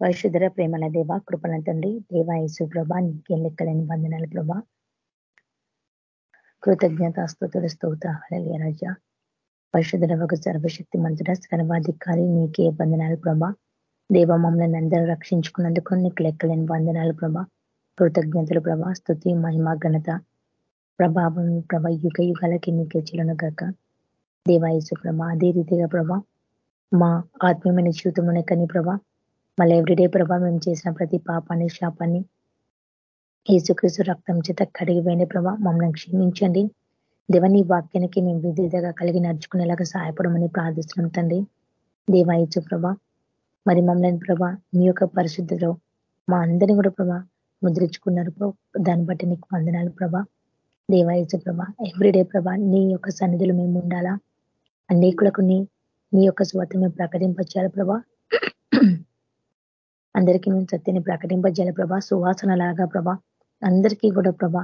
పరిశుద్ధర ప్రేమల దేవ కృపణ తండ్రి దేవాయసు ప్రభా నీకేం లెక్కలేని వందనాలు ప్రభా. కృతజ్ఞత స్థుతుల స్తోత హళలియ రాజ. పరిశుద్ధర ఒక సర్వశక్తి మంత్ర సర్వాధికారి నీకే వందనాలు ప్రభా. దేవ మమ్మల్ని అందరూ రక్షించుకున్నందుకు నీకు లెక్కలేని వందనాలు ప్రభ. కృతజ్ఞతలు ప్రభా స్థుతి మహిమ ఘనత. ప్రభావం ప్రభ యుగ యుగాలకి నీకే చెలను గాక. దేవాయసు ప్రభ అదే రీతిగా ప్రభ మా ఆత్మీయమైన జీవితంలోనే కానీ ప్రభా మళ్ళీ ఎవ్రీడే ప్రభా మేము చేసిన ప్రతి పాపాన్ని శాపాన్ని ఏసుక్రీసు రక్తం చేత కడిగిపోయిన ప్రభా. మమ్మల్ని క్షమించండి. దేవని వాక్యానికి మేము విధిగా కలిగి నడుచుకునేలాగా సహాయపడమని ప్రార్థిస్తున్నాం తండ్రి. దేవాయచు ప్రభా మరి మమ్మల్ని ప్రభా మీ యొక్క పరిశుద్ధిలో మా అందరినీ కూడా ప్రభా ముద్రించుకున్నారు దాన్ని బట్టి నీకు వందనాలు ప్రభా. దేవాయచు ప్రభా ఎవ్రీడే ప్రభా నీ యొక్క సన్నిధిలో మేము ఉండాలా? అనేకులకు నీ నీ యొక్క స్వత మేము ప్రకటింపచేయాలి ప్రభా? అందరికీ మేము సత్యని ప్రకటింపజేయాలి ప్రభా సువాసన లాగా ప్రభా. అందరికీ కూడా ప్రభా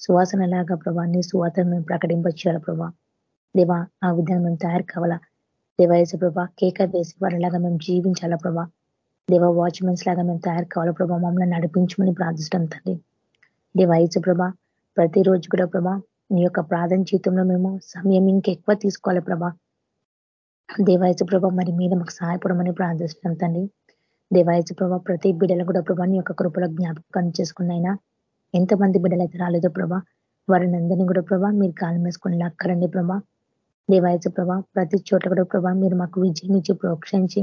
సువాసన లాగా ప్రభా నీ సువాసన మేము ప్రకటింపచేయాలి ప్రభా. దేవా ఆ విధంగా మేము తయారు కావాలా? దేవాయసు ప్రభా కేక వేసి వారిలాగా మేము జీవించాలా ప్రభా? దేవ వాచ్మెన్స్ లాగా మేము తయారు కావాలా ప్రభా? మమ్మల్ని నడిపించమని ప్రార్థిస్తాం తండ్రి. దేవాయసు ప్రభా ప్రతిరోజు కూడా ప్రభా నీ యొక్క ప్రార్థన జీవితంలో మేము సమయం ఇంకెక్కువ తీసుకోవాలి ప్రభా? దేవాయసు ప్రభ మరి మీద మాకు సహాయపడమని ప్రార్థిస్తున్నాం తండ్రి. దేవాయసు ప్రభా ప్రతి బిడ్డలు కూడా ప్రభా నీ యొక్క కృపలో జ్ఞాపకం చేసుకున్నైనా ఎంతమంది బిడ్డలు అయితే రాలేదో ప్రభా వారిని అందరినీ కూడా ప్రభా మీరు కాలం వేసుకుని లాక్కరండి ప్రభా. దేవాయసు ప్రభా ప్రతి చోట కూడా ప్రభా మీరు మాకు విజయం ఇచ్చి ప్రోక్షించి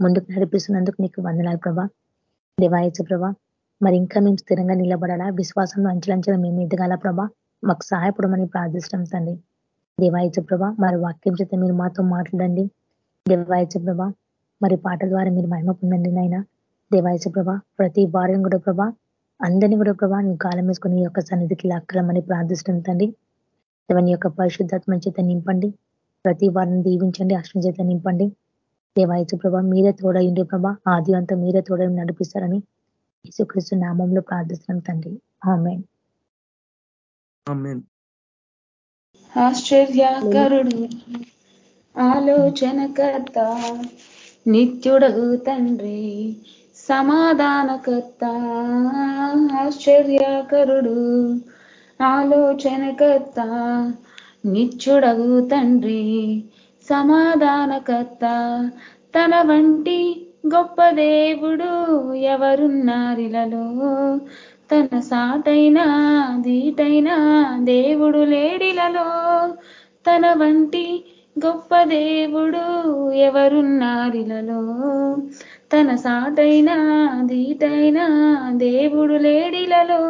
ముందుకు నడిపిస్తున్నందుకు నీకు వందనాలు ప్రభా. దేవాయసు ప్రభా మరి ఇంకా మేము స్థిరంగా నిలబడాలా? విశ్వాసంలో అంచలంచల మేము ఎదగాల ప్రభా? మాకు సహాయపడమని ప్రార్థిస్తాం తండ్రి. దేవాయచ ప్రభ మరి వాక్యం చేత మీరు మాతో మాట్లాడండి. దేవాయచ ప్రభ మరి పాటల ద్వారా మీరు మహిమ పొందండి నాయన దేవాయచ ప్రభ ప్రతి వారం కూడా ప్రభ అందరినీ కూడా ప్రభా నువ్వు కాలం వేసుకుని ఈ యొక్క సన్నిధికి లాక్కలమని ప్రార్థిస్తుంటండి దేవని యొక్క పరిశుద్ధాత్మ చేత నింపండి. ప్రతి వారిని దీవించండి అష్టం చేత నింపండి. దేవాయచ ప్రభ మీరే తోడైండి ప్రభా ఆది అంతా మీరే తోడై నడిపిస్తారని యేసుక్రీస్తు నామంలో ప్రార్థిస్తున్నాం తండ్రి. ఆమె ఆశ్చర్యకరుడు ఆలోచనకర్త నిత్యుడగు తండ్రి సమాధానకర్త ఆశ్చర్యకరుడు ఆలోచనకర్త నిత్యుడగు తండ్రి సమాధానకర్త తన వంటి గొప్ప దేవుడు ఎవరున్నారిలలో తన సాటైనా దీటైనా దేవుడు లేడిలలో తన వంటి గొప్ప దేవుడు ఎవరున్నారిలలో తన సాటైనా దీటైనా దేవుడు లేడిలలో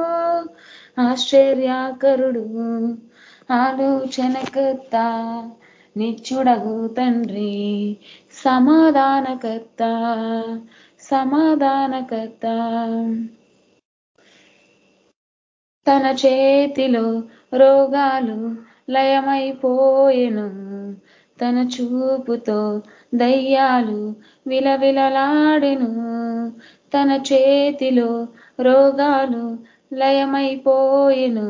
ఆశ్చర్యాకరుడు ఆలోచనకర్త నిచ్చుడగు తండ్రి సమాధానకర్త సమాధానకర్త. తన చేతిలో రోగాలు లయమైపోయెను. తన చూపుతో దయ్యాలు విలవిలలాడెను. తన చేతిలో రోగాలు లయమైపోయెను.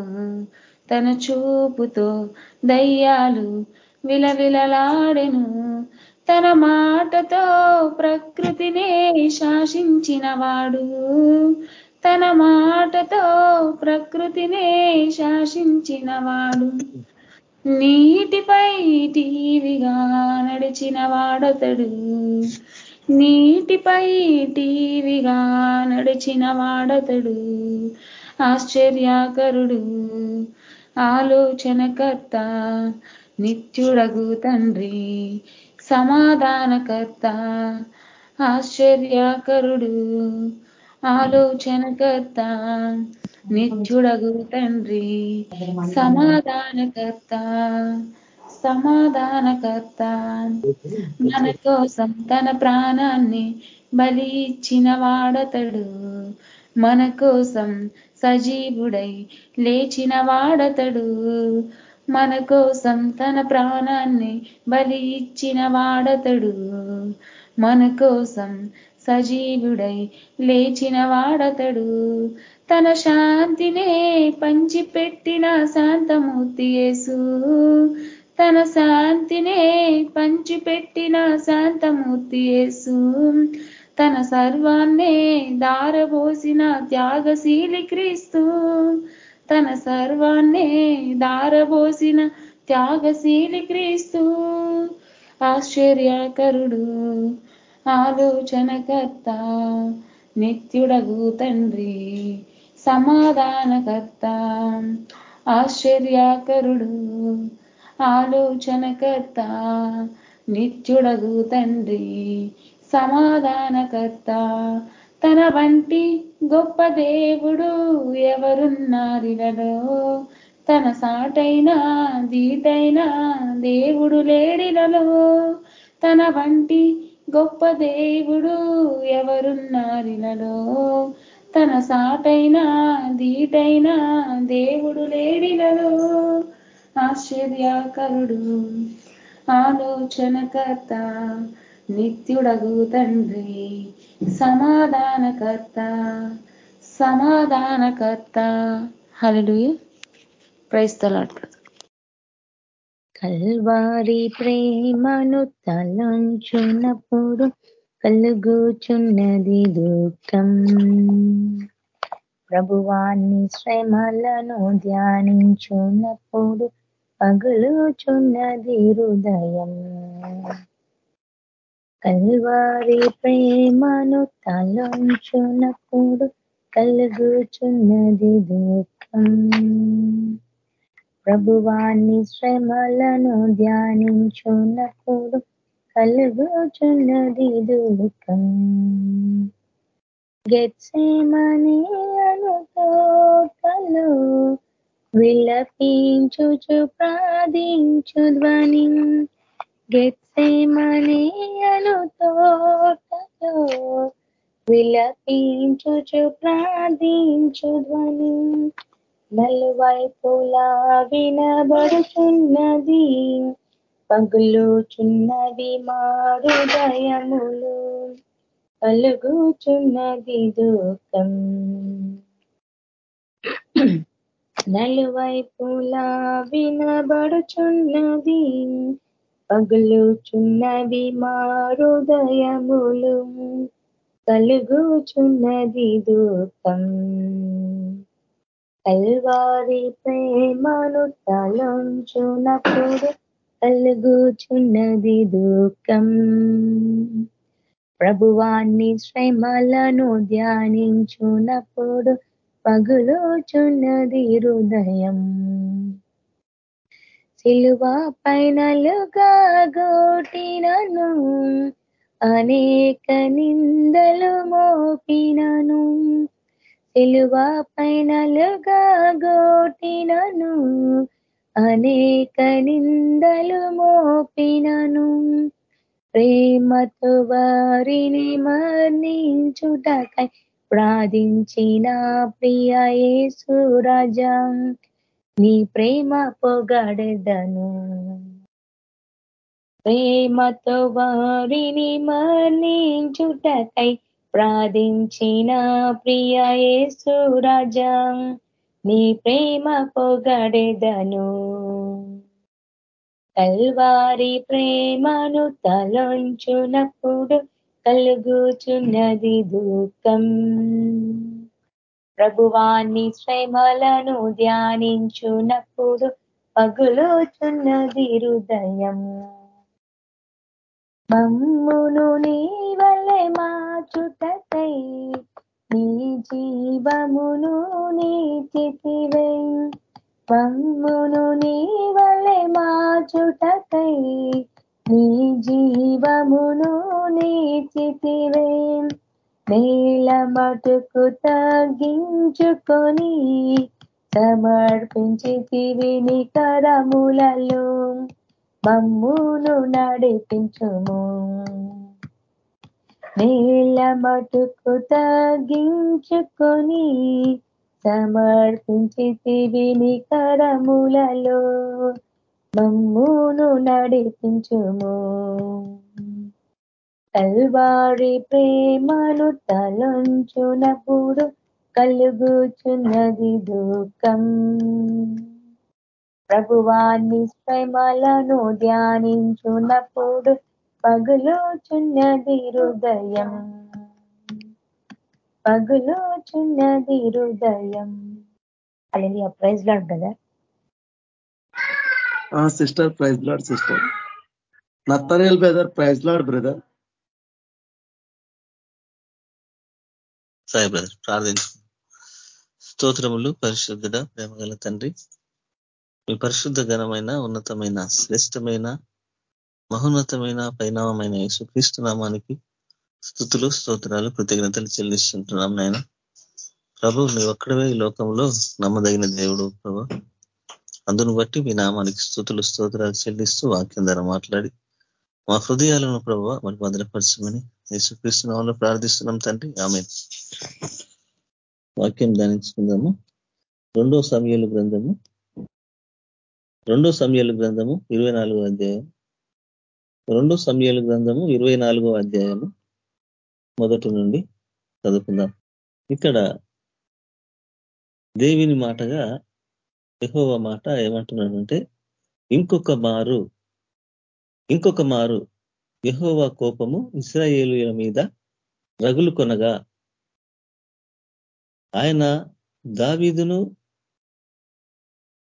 తన చూపుతో దయ్యాలు విలవిలలాడెను. తన మాటతో ప్రకృతినే శాసించినవాడు. తన మాటతో ప్రకృతినే శాసించినవాడు. నీటిపై టీవిగా నడిచిన వాడతడు. నీటిపై టీవిగా నడిచిన వాడతడు. ఆశ్చర్యాకరుడు ఆలోచనకర్త నిత్యుడగు తండ్రి సమాధానకర్త ఆశ్చర్యాకరుడు ఆలోచనకర్త నిత్యుడగు తండ్రి సమాధానకర్త సమాధానకర్త. మన కోసం తన ప్రాణాన్ని బలి ఇచ్చిన వాడతడు మన కోసం సజీవుడై లేచిన వాడతడు మన కోసం తన ప్రాణాన్ని బలి ఇచ్చిన వాడతడు మన కోసం సజీవుడై లేచిన వాడతడు తన శాంతినే పంచిపెట్టిన శాంతమూర్తి యేసు. తన శాంతినే పంచిపెట్టిన శాంతమూర్తి యేసు. తన సర్వాన్నే దారబోసిన త్యాగశీలి క్రీస్తు. తన సర్వాన్నే దారబోసిన త్యాగశీలి క్రీస్తు. ఆశ్చర్యకరుడు ఆలోచనకర్త నిత్యుడగు తండ్రి సమాధానకర్త ఆశ్చర్యాకరుడు ఆలోచనకర్త నిత్యుడగు తండ్రి సమాధానకర్త. తన వంటి గొప్ప దేవుడు ఎవరున్నారిలలో తన సాటైన దీటైన దేవుడు లేడిలలో తన వంటి గొప్ప దేవుడు ఎవరున్నారిలలో తన సాటైన దీటైనా దేవుడు లేడిలలో ఆశ్చర్యాకరుడు ఆలోచనకర్త నిత్యుడగు తండ్రి సమాధానకర్త సమాధానకర్త. హలలుయ ప్రైస్తలాడు కల్వారి ప్రేమను తలంచునప్పుడు కలుగుచున్నది దుఃఖం. ప్రభువాన్ని శ్రమలను ధ్యానించున్నప్పుడు పగులుచున్నది హృదయం. కల్వారి ప్రేమను తలంచునప్పుడు కలుగుచున్నది దుఃఖం. ప్రభువాన్ని శ్రమలను ధ్యానించున్నప్పుడు కలుగుచున్నది దుఃఖం. గెత్సేమని అను కలు విలపించుచు ప్రార్థించు ధ్వని. గెత్సేమని అను తోటలో విలపించుచు ప్రార్థించు ధ్వని. నలువైపులా వినబడుచున్నది పగులుచున్నవి మారుదయములు కలుగుచున్నది దుఃఖం. నలువైపులా వినబడుచున్నది పగులుచున్నవి మారుదయములు కలుగుచున్నది దుఃఖం. కల్వారి ప్రేమను తలంచునప్పుడు కలుగుచున్నది దుఃఖం. ప్రభువాన్ని శ్రమలను ధ్యానించునప్పుడు పగులుచున్నది హృదయం. సిలువ పైనలుగా గోటినను అనేక నిందలు మోపినను. సిలువ పైనలుగా గోటినను అనేక నిందలు మోపినను. ప్రేమతో వారిని మర్ణించుటకై ప్రార్థించిన ప్రియ యేసురాజా నీ ప్రేమ పొగడదను. ప్రేమతో వారిని మర్ణించుటకై ప్రార్థించిన ప్రియ యేసురాజా నీ ప్రేమ పొగడెదను. కల్వారి ప్రేమను తలొంచునప్పుడు కలుగుచున్నది దుఃఖం. ప్రభువాన్ని శ్రమలను ధ్యానించునప్పుడు పగులుచున్నది హృదయం. మమ్మును నీ వలె మార్చుటకై నీ జీవమును నీచితివే మమ్మును నీ వలె మాచుటకై. నీ జీవమును నీచితివే నేల మటుకు తగ్గించుకొని సమర్పించితివి నీ కరములలో మమ్మును నడిపించుము. నేల మటుకు తగ్గించుకొని సమర్పించితివి నీ కరములలో. మమ్మును నడిపించుము. కల్వారి ప్రేమను తలంచునప్పుడు కలుగుచున్నది దుఃఖం. ప్రభువాన్ని శ్రమలను ధ్యానించునప్పుడు పగులుచున్నది హృదయం. పగులుచున్నది హృదయం. అది praise Lord brother sister praise Lord sister. Nathaniel brother praise Lord brother. Sai brother ప్రార్థించు. స్తోత్రములు పరిశుద్ధుడ ప్రేమగల తండ్రి. మీ పరిశుద్ధ ఘనమైన ఉన్నతమైన శ్రేష్టమైన మహోన్నతమైన పరిణామమైన యేసుక్రీస్తు నామానికి స్థుతులు స్తోత్రాలు కృతజ్ఞతలు చెల్లిస్తుంటున్నాం నాయన. ప్రభు నువ్వు ఒక్కడవే ఈ లోకంలో నమ్మదగిన దేవుడు ప్రభు. అందును బట్టి మీ నామానికి స్థుతులు స్తోత్రాలు చెల్లిస్తూ వాక్యం ద్వారా మాట్లాడి మా హృదయాలను ప్రభు మరి భద్రపరచమని యేసుక్రీస్తు నామంలో ప్రార్థిస్తున్నాం తండ్రి. ఆమె వాక్యం ధ్యానించుకుందాము. రెండో సమయాలు గ్రంథము. రెండో సమయాలు గ్రంథము ఇరవై అధ్యాయం. రెండు సమయాలు గ్రంథము ఇరవై అధ్యాయము మొదటి నుండి చదువుకుందాం. ఇక్కడ దేవిని మాటగా ఎహోవ మాట ఏమంటున్నాడంటే ఇంకొక మారు ఇంకొక మారు యహోవ కోపము ఇస్రాయేలుల మీద రగులు కొనగా ఆయన దావీదును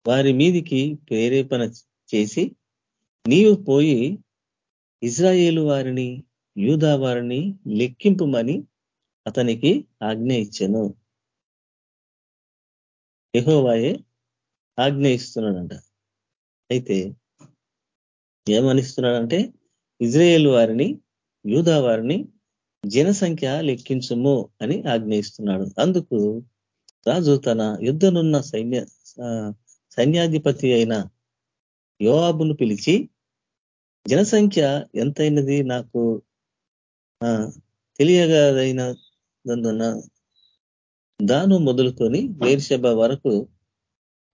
వారి మీదికి ప్రేరేపణ చేసి నీవు పోయి ఇజ్రాయేలు వారిని యూదా వారిని లెక్కింపుమని అతనికి ఆజ్ఞ ఇచ్చాను. యహోవాయే ఆజ్ఞ ఇస్తున్నాడంట. అయితే ఏమనిస్తున్నాడంటే ఇజ్రాయేల్ వారిని యూదా వారిని జనసంఖ్య లెక్కించము అని ఆజ్ఞయిస్తున్నాడు అందుకు రాజు తన యుద్ధనున్న సైన్య సైన్యాధిపతి అయిన యోవాబును పిలిచి జనసంఖ్య ఎంతైనది నాకు తెలియగదైనందున దాను మొదలుకొని వేర్షభ వరకు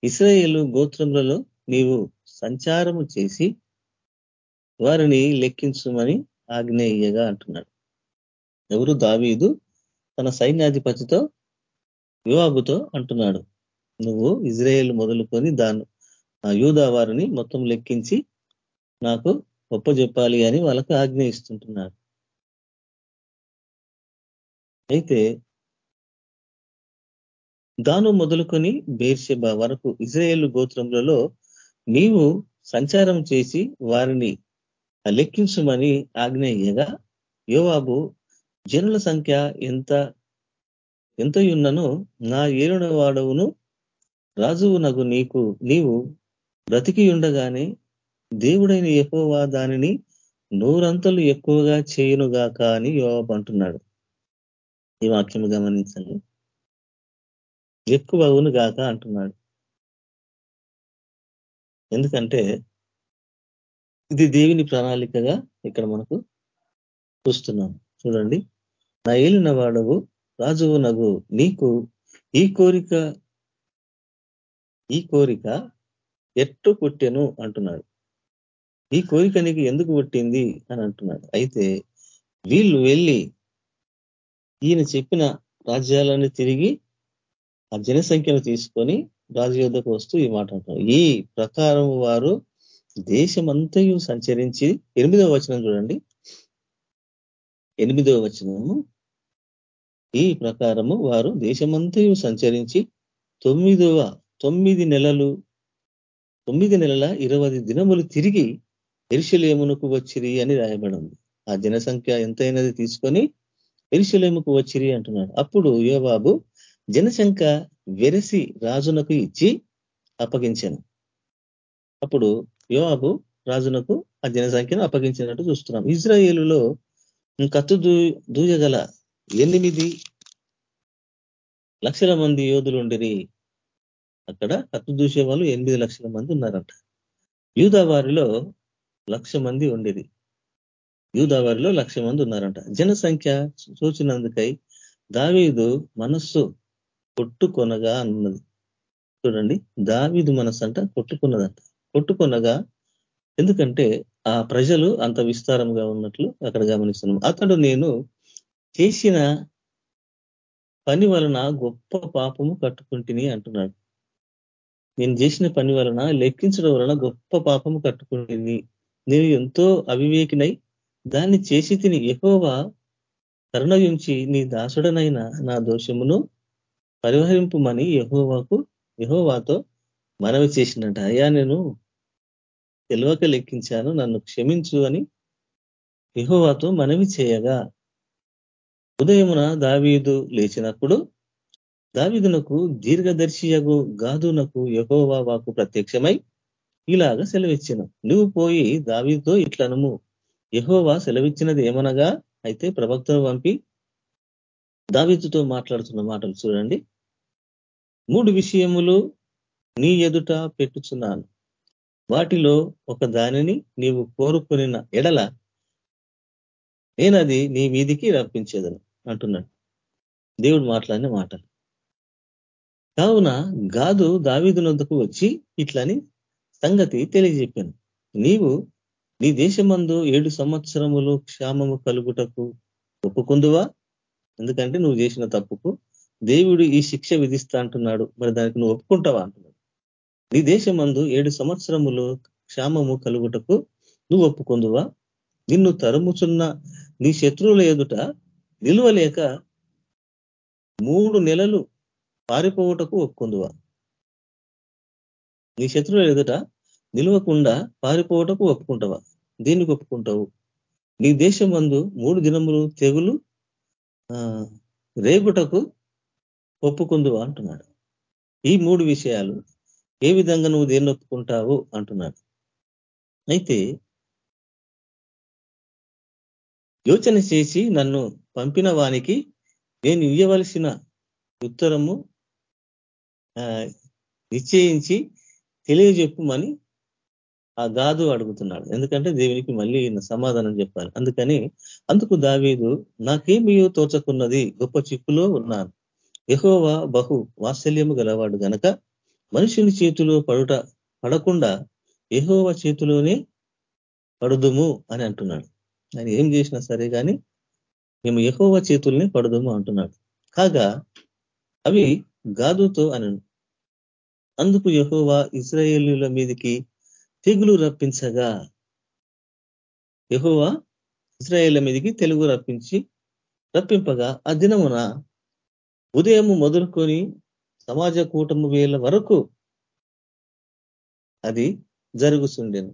ఇస్రాయేలు గోత్రములలో నీవు సంచారము చేసి వారిని లెక్కించమని ఆగ్నేయగా అంటున్నాడు. ఎవరు? దావీదు తన సైన్యాధిపతితో యువాబుతో అంటున్నాడు. నువ్వు ఇజ్రాయేల్ మొదలుకొని దాన్ని యూదా వారిని మొత్తం లెక్కించి నాకు గొప్ప చెప్పాలి అని వాళ్ళకు ఆజ్ఞ ఇస్తుంటున్నాడు అయితే దాను మొదలుకొని బేర్షెబ వరకు ఇజ్రాయేల్ గోత్రములలో నీవు సంచారం చేసి వారిని లెక్కించమని ఆజ్ఞయ్యగా యోవాబు జనుల సంఖ్య ఎంత ఎంత ఉన్ననో నా ఏరున వాడవును రాజువు నీకు నీవు బ్రతికి ఉండగానే దేవుడైన ఎక్కువగా దానిని నూరంతలు ఎక్కువగా చేయునుగాక అని యోవాబు అంటున్నాడు. ఈ వాక్యము గమనించండి. ఎక్కువ అవును గాక అంటున్నాడు. ఎందుకంటే ఇది దేవుని ప్రణాళికగా ఇక్కడ మనకు చూస్తున్నాం చూడండి. నా ఏలిన వాడవు రాజువు నగు నీకు ఈ కోరిక ఈ కోరిక ఎట్టు పుట్టెను అంటున్నాడు. ఈ కోరిక నీకు ఎందుకు పుట్టింది? అని అంటున్నాడు. అయితే వీళ్ళు వెళ్ళి ఈయన చెప్పిన రాజ్యాలను తిరిగి ఆ జనసంఖ్యను తీసుకొని రాజయోధకు వస్తూ ఈ మాట అంటున్నారు ఈ ప్రకారం వారు దేశమంతయు సంచరించి ఎనిమిదవ వచనం చూడండి. ఎనిమిదవ వచనము. ఈ ప్రకారము వారు దేశమంతయు సంచరించి తొమ్మిదవ తొమ్మిది నెలలు తొమ్మిది నెలల ఇరవై దినములు తిరిగి ఎరుషలేమునకు వచ్చిరి అని రాయబడింది. ఆ జనసంఖ్య ఎంతైనది తీసుకొని ఎరుషలేముకు వచ్చిరి అంటున్నాడు. అప్పుడు యోబాబు జనసంఖ్య వెరసి రాజునకు ఇచ్చి అప్పగించాను. అప్పుడు యోబాబు రాజునకు ఆ జనసంఖ్యను అప్పగించినట్టు చూస్తున్నాం. ఇజ్రాయేలులో కత్తు దూయగల ఎనిమిది లక్షల మంది యోధులు ఉండిరి అక్కడ కత్తు దూసే వాళ్ళు ఎనిమిది లక్షల మంది ఉన్నారంట. యూదా వారిలో లక్ష మంది ఉండేది. యూదావారిలో లక్ష మంది ఉన్నారంట. జనసంఖ్య చూచినందుకై దావీదు మనస్సు కొట్టుకొనగా అన్నది. చూడండి దావీదు మనస్సు అంట కొట్టుకున్నదంట. కొట్టుకొనగా ఎందుకంటే ఆ ప్రజలు అంత విస్తారంగా ఉన్నట్లు అక్కడ గమనిస్తున్నాం. అతడు నేను చేసిన పని వలన గొప్ప పాపము కట్టుకుంటుని అంటున్నాడు. నేను చేసిన పని వలన లెక్కించడం వలన గొప్ప పాపము కట్టుకుంటుంది నేను ఎంతో అవివేకినై దాన్ని చేసి తిని ఎహోవా కరుణయుంచి నీ దాసుడనైన నా దోషమును పరిహరింపుమని యహోవాకు యహోవాతో మనవి చేసినట. అయ్యా నేను తెలివక లెక్కించాను నన్ను క్షమించు అని యహోవాతో మనవి చేయగా ఉదయమున దావీదు లేచినప్పుడు దావీదునకు దీర్ఘదర్శియగు గాదునకు యహోవా వాకు ప్రత్యక్షమై ఇలాగ సెలవిచ్చిన. నువ్వు పోయి దావీదుతో ఇట్లనము యహోవా సెలవిచ్చినది ఏమనగా అయితే ప్రవక్తను పంపి దావీదుతో మాట్లాడుతున్న మాటలు చూడండి. మూడు విషయములు నీ ఎదుట పెట్టుచున్నాను. వాటిలో ఒక దానిని నీవు కోరుకునిన ఎడల నేనది నీ మీదికి రప్పించేదను అంటున్నాడు. దేవుడు మాట్లాడిన మాటలు. కావున గాదు దావీదునొద్దకు వచ్చి ఇట్లని సంగతి తెలియజెప్పాను. నీవు నీ దేశమందు ఏడు సంవత్సరములు క్షామము కలుగుటకు ఒప్పుకుందువా? ఎందుకంటే నువ్వు చేసిన తప్పుకు దేవుడు ఈ శిక్ష విధిస్తా అంటున్నాడు. మరి దానికి నువ్వు ఒప్పుకుంటావా అంటున్నాడు. నీ దేశమందు ఏడు సంవత్సరములు క్షామము కలుగుటకు నువ్వు ఒప్పుకుందువా? నిన్ను తరుముచున్న నీ శత్రువుల ఎదుట నిలువలేక మూడు నెలలు పారిపోవుటకు ఒప్పుకుందువా? నీ శత్రువుల ఎదుట నిలవకుండా పారిపోవటకు ఒప్పుకుంటావా? దీనికి ఒప్పుకుంటావు? నీ దేశం మందు మూడు దినములు తెగులు రేగుటకు ఒప్పుకుందువా? అంటున్నాడు. ఈ మూడు విషయాలు ఏ విధంగా నువ్వు దేన్ని ఒప్పుకుంటావు? అంటున్నాడు. అయితే యోచన చేసి నన్ను పంపిన వానికి నేను ఇవ్వవలసిన ఉత్తరము నిశ్చయించి తెలియజెప్పుమని ఆ గాదు అడుగుతున్నాడు. ఎందుకంటే దేవునికి మళ్ళీ సమాధానం చెప్పాలి. అందుకని అందుకు దావీదు నాకేమియో తోచకున్నది? గొప్ప చిక్కులో ఉన్నాను. ఎహోవా బహు వాత్సల్యము గలవాడు గనక మనుషుని చేతిలో పడుట పడకుండా యహోవ చేతిలోనే పడుదుము అని అంటున్నాడు. ఆయన ఏం చేసినా సరే కానీ మేము యహోవ చేతుల్ని పడుదుము అంటున్నాడు. కాగా అవి గాదుతో అని అందుకు యహోవా ఇజ్రాయేలీల మీదకి తెగులు రప్పించగా. యహోవా ఇజ్రాయేళ్ళ మీదికి తెలుగు రప్పించి రప్పింపగా ఆ దినమున ఉదయము మొదలుకొని సమాజ కూటము వేల వరకు అది జరుగుతుండెను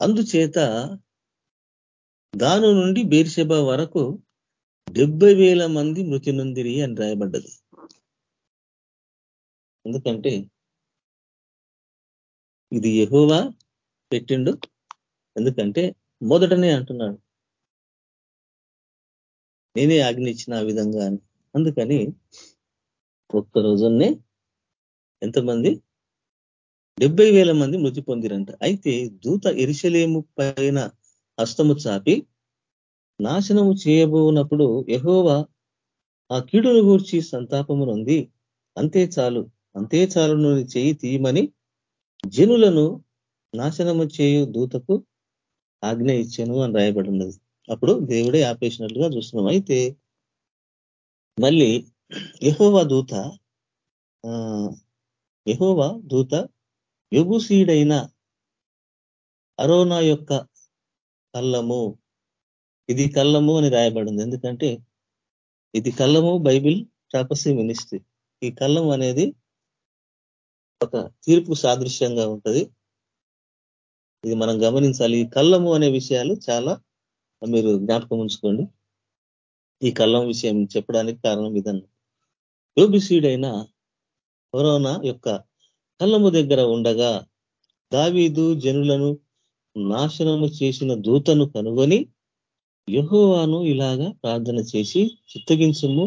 అందుచేత దాను నుండి బీర్షభ వరకు డెబ్బై వేల మంది మృతి నొందిరి అని రాయబడ్డది. ఎందుకంటే ఇది ఎహోవా పెట్టిండు. ఎందుకంటే మొదటనే అంటున్నాడు. నేనే ఆజ్ఞ ఇచ్చిన ఆ విధంగా అని. అందుకని ఒక్క రోజునే ఎంతమంది? డెబ్బై వేల మంది మృతి పొందిరంట. అయితే దూత ఎరిశలేము పైన హస్తము చాపి నాశనము చేయబోనప్పుడు ఎహోవా ఆ కీడును గూర్చి సంతాపము నొంది అంతే చాలు అంతే చాలు చేయి తీయమని జనులను నాశనము చేయు దూతకు ఆజ్ఞ ఇచ్చాను అని రాయబడి ఉన్నది అప్పుడు దేవుడే ఆపేసినట్లుగా చూస్తున్నాం. అయితే మళ్ళీ యహోవా దూత యహోవా దూత యుగుసీడైన అరోనా యొక్క కళ్ళము ఇది కళ్ళము అని రాయబడింది. ఎందుకంటే ఇది కళ్ళము బైబిల్ ప్రాపసీ మినిస్ట్రీ. ఈ కళ్ళం అనేది ఒక తీర్పు సాదృశ్యంగా ఉంటుంది. ఇది మనం గమనించాలి. ఈ కళ్ళము అనే విషయాలు చాలా మీరు జ్ఞాపకం ఉంచుకోండి. ఈ కళ్ళం విషయం చెప్పడానికి కారణం ఇదన్న యోబిసీడైన కరోనా యొక్క కళ్ళము దగ్గర ఉండగా దావీదు జనులను నాశనము చేసిన దూతను కనుగొని యహోవాను ఇలాగా ప్రార్థన చేసి చిత్తగించము.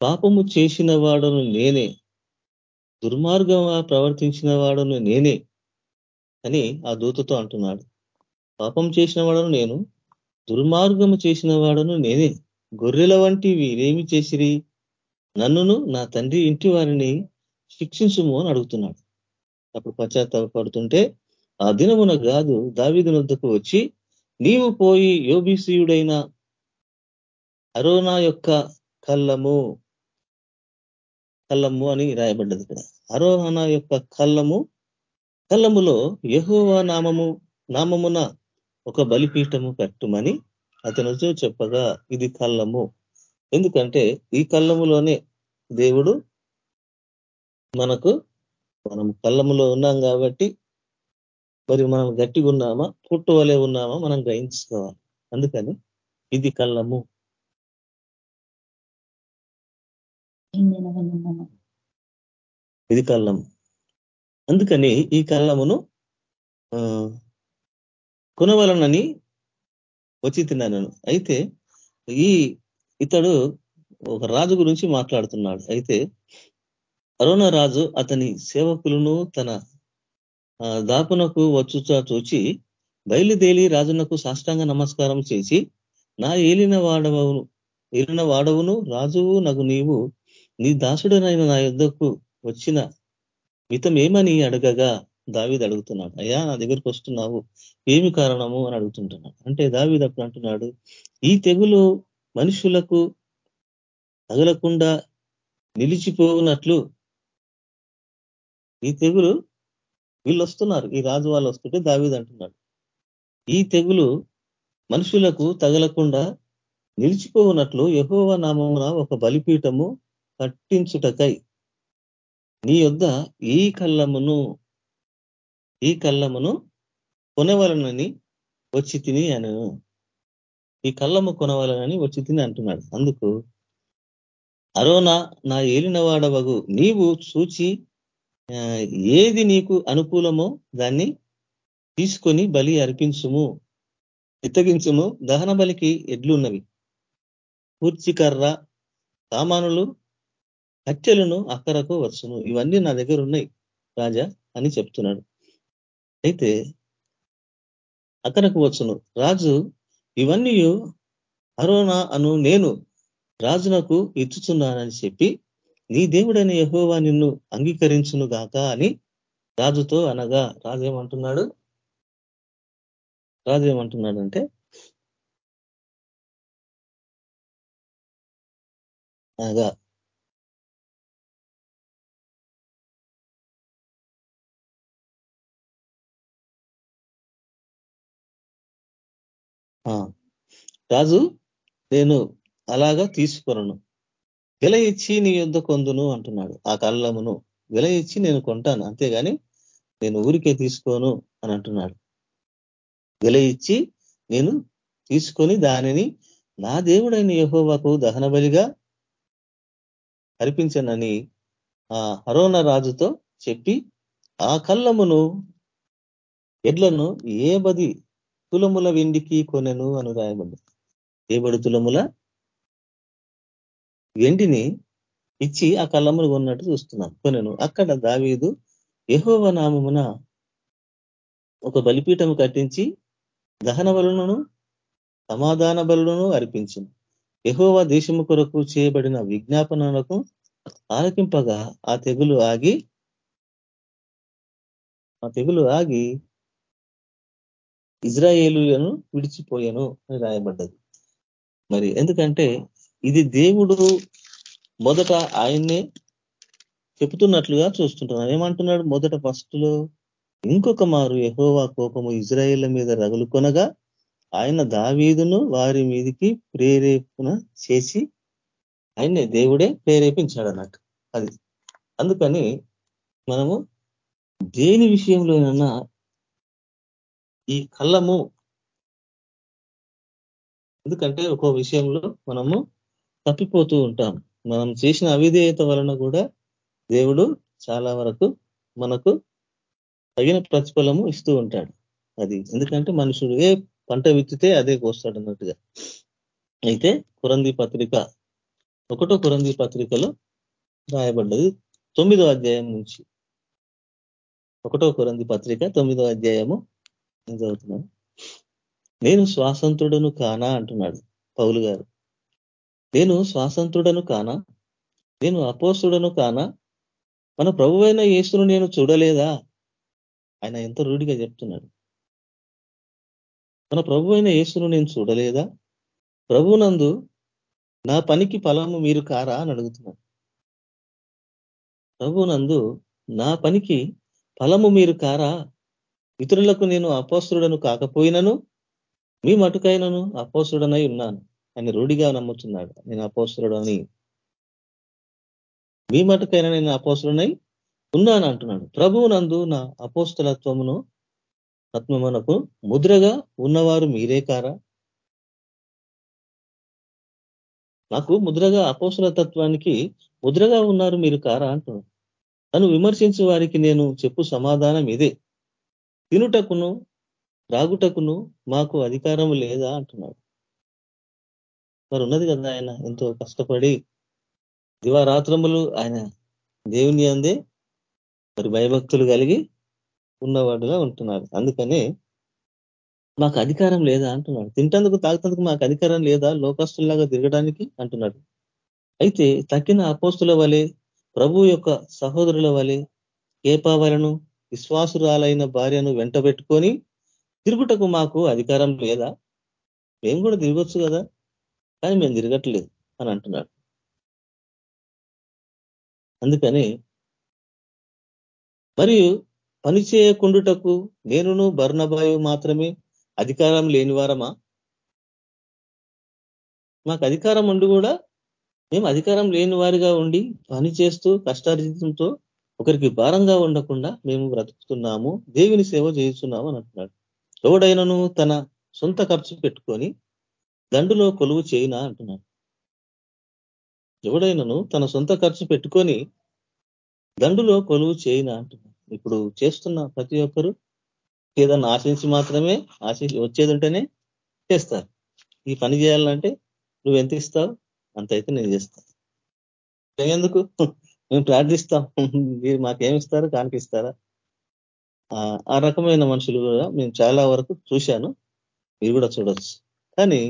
పాపము చేసిన వాడును నేనే దుర్మార్గం ప్రవర్తించిన వాడును నేనే అని ఆ దూతతో అంటున్నాడు. పాపం చేసిన వాడను నేను దుర్మార్గము చేసిన వాడను నేనే. గొర్రెల వంటి వీరేమి చేసిరి? నన్నును నా తండ్రి ఇంటి వారిని శిక్షించుము అని అడుగుతున్నాడు. అప్పుడు పశ్చాత్తాపడుతుంటే ఆ దినమున గాదు దావిది వద్దకు వచ్చి నీవు పోయి యోబీసీయుడైన అరోనా యొక్క కళ్ళము కళ్ళము అని రాయబడ్డది ఇక్కడ. అరోహణ యొక్క కళ్ళము కళ్ళములో యహోవా నామము నామమున ఒక బలిపీఠము కట్టుమని అతనితో చెప్పగా ఇది కళ్ళము. ఎందుకంటే ఈ కళ్ళములోనే దేవుడు మనకు మనం కళ్ళములో ఉన్నాం కాబట్టి మరి మనం గట్టిగా ఉన్నామా పుట్టువలే ఉన్నామా మనం గ్రహించుకోవాలి. అందుకని ఇది కళ్ళము. ఇది కళ్ళం. అందుకని ఈ కళ్ళమును కొనవలనని వచ్చి తిన్నాను అయితే ఈ ఇతడు ఒక రాజు గురించి మాట్లాడుతున్నాడు. అయితే అరుణ రాజు అతని సేవకులను తన దాపునకు వచ్చుచా చూచి బయలుదేలి రాజునకు సాష్టాంగ నమస్కారం చేసి నా ఏలిన వాడవను ఏలిన వాడవును రాజువు నగు నీవు నీ దాసుడు నాయన నా యుద్ధకు వచ్చిన మితమేమని అడగగా దావీద్ అడుగుతున్నాడు అయ్యా నా దగ్గరికి వస్తున్నావు. ఏమి కారణము? అని అడుగుతుంటున్నాడు. అంటే దావీద్ అప్పుడు అంటున్నాడు ఈ తెగులు మనుషులకు తగలకుండా నిలిచిపోనట్లు ఈ తెగులు వీళ్ళు వస్తున్నారు. ఈ రాజు వాళ్ళు వస్తుంటే దావీద్ అంటున్నాడు ఈ తెగులు మనుషులకు తగలకుండా నిలిచిపోనట్లు యహోవ నామమున ఒక బలిపీఠము కట్టించుటకై నీ యొద్ద ఈ కళ్ళమును ఈ కళ్ళమును కొనవలనని వచ్చి తిని అనను ఈ కళ్ళము కొనవలనని వచ్చి తిని అంటున్నాడు. అందుకు అరోనా నా ఏలినవాడవగు నీవు చూచి ఏది నీకు అనుకూలమో దాన్ని తీసుకొని బలి అర్పించుము చిత్తగించుము దహన బలికి ఎడ్లున్నవి. పూర్చికర్ర సామానులు హత్యలను అక్కరకు వచ్చును ఇవన్నీ నా దగ్గర ఉన్నాయి రాజా అని చెప్తున్నాడు. అయితే అక్కడకు వచ్చును. రాజు ఇవన్నీ అరోనా అను నేను రాజునకు ఇచ్చుచున్నానని చెప్పి నీ దేవుడైన యహోవా నిన్ను అంగీకరించును గాక అని రాజుతో అనగా రాజు ఏమంటున్నాడు రాజు ఏమంటున్నాడంటే అనగా రాజు నేను అలాగా తీసుకొనను. వెల ఇచ్చి నీ యుద్ధ కొందును అంటున్నాడు. ఆ కళ్ళమును వెల ఇచ్చి నేను కొంటాను. అంతేగాని నేను ఊరికే తీసుకోను అని అంటున్నాడు. వెల ఇచ్చి నేను తీసుకొని దానిని నా దేవుడైన యహోవాకు దహన బలిగా అర్పించనని ఆ హరోన రాజుతో చెప్పి ఆ కళ్ళమును ఎడ్లను ఏ బది తులముల వెండికి కొనెను అని రాయబడ్డ దేవుడు తులముల వెండిని ఇచ్చి ఆ కళ్ళమ్మను కొన్నట్టు చూస్తున్నాం. కొనెను. అక్కడ దావీదు యహోవ నామమున ఒక బలిపీఠము కట్టించి దహన బలులను సమాధాన బలులను అర్పించింది యహోవ దేశము కొరకు చేయబడిన విజ్ఞాపనలకు ఆలకింపగా ఆ తెగులు ఆగి ఆ తెగులు ఆగి ఇజ్రాయేలులను విడిచిపోయాను అని రాయబడ్డది. మరి ఎందుకంటే ఇది దేవుడు మొదట ఆయన్నే చెబుతున్నట్లుగా చూస్తుంటున్నాను ఏమంటున్నాడు? మొదట ఫస్ట్లో ఇంకొక మారు యహోవా కోపము ఇజ్రాయేళ్ళ మీద రగులు కొనగా ఆయన దావీదును వారి మీదికి ప్రేరేపణ చేసి ఆయన్నే దేవుడే ప్రేరేపించాడు అన్నట్టు అది. అందుకని మనము దేని విషయంలోనైనా ఈ కళ్ళము. ఎందుకంటే ఒక విషయంలో మనము తప్పిపోతూ ఉంటాం. మనం చేసిన అవిధేయత వలన కూడా దేవుడు చాలా వరకు మనకు తగిన ప్రతిఫలము ఇస్తూ ఉంటాడు. అది ఎందుకంటే మనుషుడు ఏ పంట విత్తితే అదే కోస్తాడు అన్నట్టుగా. అయితే కురంది పత్రిక ఒకటో కురంది పత్రికలో రాయబడ్డది తొమ్మిదో అధ్యాయం నుంచి. ఒకటో కురంది పత్రిక తొమ్మిదో అధ్యాయము చదువుతున్నాను. నేను స్వాతంత్రుడను కానా అంటున్నాడు పౌలు గారు. నేను స్వాతంత్రుడను కానా? నేను అపోస్తుడను కానా? మన ప్రభువైన యేసును నేను చూడలేదా? ఆయన ఎంత రూఢిగా చెప్తున్నాడు. మన ప్రభు అయిన యేసును నేను చూడలేదా? ప్రభునందు నా పనికి ఫలము మీరు కారా అని అడుగుతున్నాడు. ప్రభునందు నా పనికి ఫలము మీరు కారా? ఇతరులకు నేను అపోసురుడను కాకపోయినను మీ మటుకైనను అపోసురుడనై ఉన్నాను. అని రూఢిగా నమ్ముతున్నాడు. నేను అపోసుడని మీ మటుకైనా నేను అపోసురుడనై ఉన్నాను అంటున్నాడు. ప్రభువు నందు నా అపోస్తలత్వమును ఆత్మమునకు ముద్రగా ఉన్నవారు మీరే కారా? నాకు ముద్రగా అపోసుల తత్వానికి ముద్రగా ఉన్నారు మీరు కారా అంటున్నాడు. తను విమర్శించే వారికి నేను చెప్పు సమాధానం ఇదే. తినుటకును రాగుటకును మాకు అధికారం లేదా అంటున్నాడు. మరి ఉన్నది కదా ఆయన ఎంతో కష్టపడి దివారాత్రములు ఆయన దేవుని అందే మరి భయభక్తులు కలిగి ఉన్నవాడుగా ఉంటున్నారు అందుకనే మాకు అధికారం లేదా అంటున్నాడు. తింటందుకు తాగుతందుకు మాకు అధికారం లేదా? లోకస్తుల్లాగా తిరగడానికి అంటున్నాడు. అయితే తక్కిన అపోస్తుల వలె ప్రభు యొక్క సహోదరుల వలె కేపావలను విశ్వాసురాలైన భార్యను వెంట పెట్టుకొని తిరుగుటకు మాకు అధికారం లేదా? మేము కూడా తిరగచ్చు కదా? కానీ మేము తిరగట్లేదు అని అంటున్నాడు. అందుకని మరియు పని చేయకుండుటకు నేనును భర్ణబాయు మాత్రమే అధికారం లేని వారమా మాకు అధికారం ఉండి కూడా మేము అధికారం లేని వారిగా ఉండి పని చేస్తూ కష్టార్జితంతో ఒకరికి భారంగా ఉండకుండా మేము బ్రతుకుతున్నాము దేవుని సేవ చేస్తున్నాము అని అంటున్నాడు. ఎవడైనను తన సొంత ఖర్చు పెట్టుకొని దండులో కొలువు చేయినా అంటున్నాడు. ఎవడైనను తన సొంత ఖర్చు పెట్టుకొని దండులో కొలువు చేయినా అంటున్నాడు. ఇప్పుడు చేస్తున్న ప్రతి ఒక్కరు ఏదన్నా ఆశించి మాత్రమే ఆశించి వచ్చేది ఉంటేనే చేస్తారు. ఈ పని చేయాలంటే నువ్వు ఎంత ఇస్తావు? అంత అయితే నేను చేస్తాను. ఎందుకు? మేము ప్రార్థిస్తాం. మీరు మాకేమిస్తారు కానిపిస్తారా ఆ రకమైన మనుషులు కూడా మేము చాలా వరకు చూశాను. మీరు కూడా చూడొచ్చు. కానీ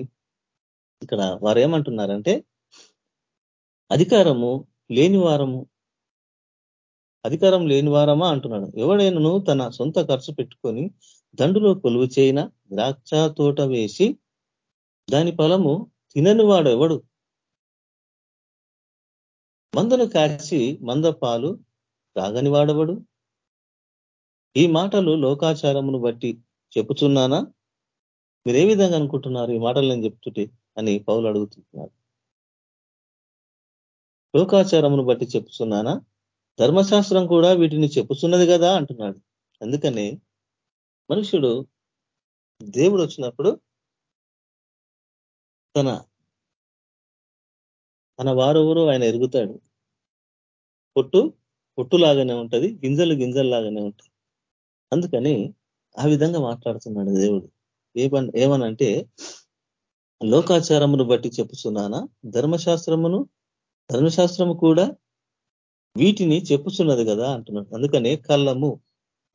ఇక్కడ వారు ఏమంటున్నారంటే అధికారము లేని వారము అధికారం లేని వారమా అంటున్నాడు. ఎవడైనాను తన సొంత ఖర్చు పెట్టుకొని దండులో కొలువు చేయిన ద్రాక్ష తోట వేసి దాని ఫలము తినని వాడు ఎవడు మందను కాచి మంద పాలు రాగని వాడవడు. ఈ మాటలు లోకాచారమును బట్టి చెప్పుచున్నానా? మీరు ఏ విధంగా అనుకుంటున్నారు ఈ మాటలు నేను చెప్తుంటే అని పౌలు అడుగుతున్నాడు. లోకాచారమును బట్టి చెప్పుచున్నానా? ధర్మశాస్త్రం కూడా వీటిని చెప్పుచున్నది కదా అంటున్నాడు. అందుకనే మనుషుడు దేవుడు వచ్చినప్పుడు తన తన వారెవరు ఆయన ఎరుగుతాడు. పొట్టు పొట్టులాగానే ఉంటది గింజలు గింజల్లాగానే ఉంటుంది. అందుకని ఆ విధంగా మాట్లాడుతున్నాడు దేవుడు. ఏమన్ ఏమనంటే లోకాచారమును బట్టి చెప్పుచున్నానా? ధర్మశాస్త్రమును ధర్మశాస్త్రము కూడా వీటిని చెప్పుచున్నది కదా అంటున్నాడు. అందుకనే కళ్ళము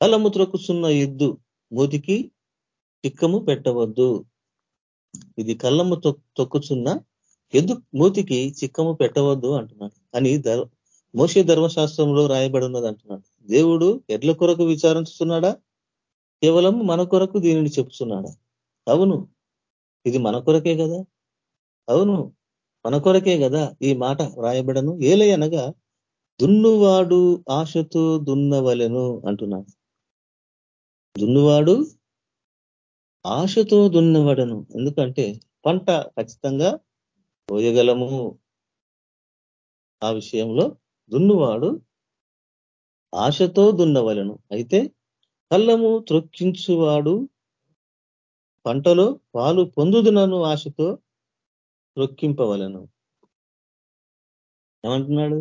కళ్ళము త్రొక్కుచున్న ఎద్దు మూతికి చిక్కము పెట్టవద్దు. ఇది కళ్ళము తొక్కుచున్న ఎద్దు మూతికి చిక్కము పెట్టవద్దు అంటున్నాడు. అని మోసే ధర్మశాస్త్రంలో రాయబడి ఉన్నది అంటున్నాడు. దేవుడు ఎడ్ల కొరకు విచారించుతున్నాడా కేవలం మన కొరకు దీనిని చెప్తున్నాడా అవును ఇది మన కొరకే కదా? అవును మన కొరకే కదా ఈ మాట రాయబడను? ఏలయనగా దున్నువాడు ఆశతో దున్నవలెను అంటున్నాడు. దున్నువాడు ఆశతో దున్నవడను. ఎందుకంటే పంట ఖచ్చితంగా పోయగలము ఆ విషయంలో దున్నువాడు ఆశతో దున్నవలను. అయితే కళ్ళము త్రొక్కించువాడు పంటలో పాలు పొందుదునను ఆశతో త్రొక్కింపవలను. ఏమంటున్నాడు?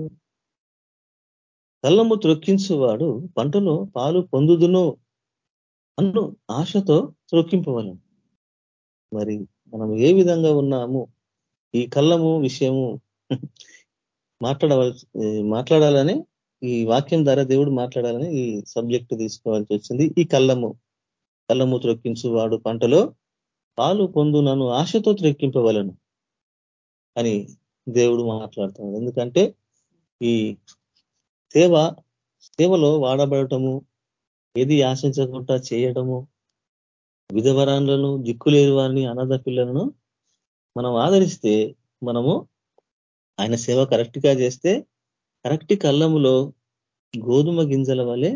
కళ్ళము త్రొక్కించువాడు పంటలో పాలు పొందుదును అన్ను ఆశతో త్రొక్కింపవలను. మరి మనం ఏ విధంగా ఉన్నాము? ఈ కళ్ళము విషయము మాట్లాడవలసి మాట్లాడాలని ఈ వాక్యం ద్వారా దేవుడు మాట్లాడాలని ఈ సబ్జెక్ట్ తీసుకోవాల్సి వచ్చింది. ఈ కళ్ళము కళ్ళము త్రొక్కించు వాడు పంటలో పాలు పొందు నన్ను ఆశతో త్రొక్కింపవలను అని దేవుడు మాట్లాడుతున్నాడు. ఎందుకంటే ఈ సేవ సేవలో వాడబడటము ఏది ఆశించకుండా చేయడము విధవరాన్లను దిక్కులేని వారిని అనాథ పిల్లలను మనం ఆదరిస్తే మనము ఆయన సేవ కరెక్ట్గా చేస్తే కరెక్ట్ కళ్ళములో గోధుమ గింజల వలె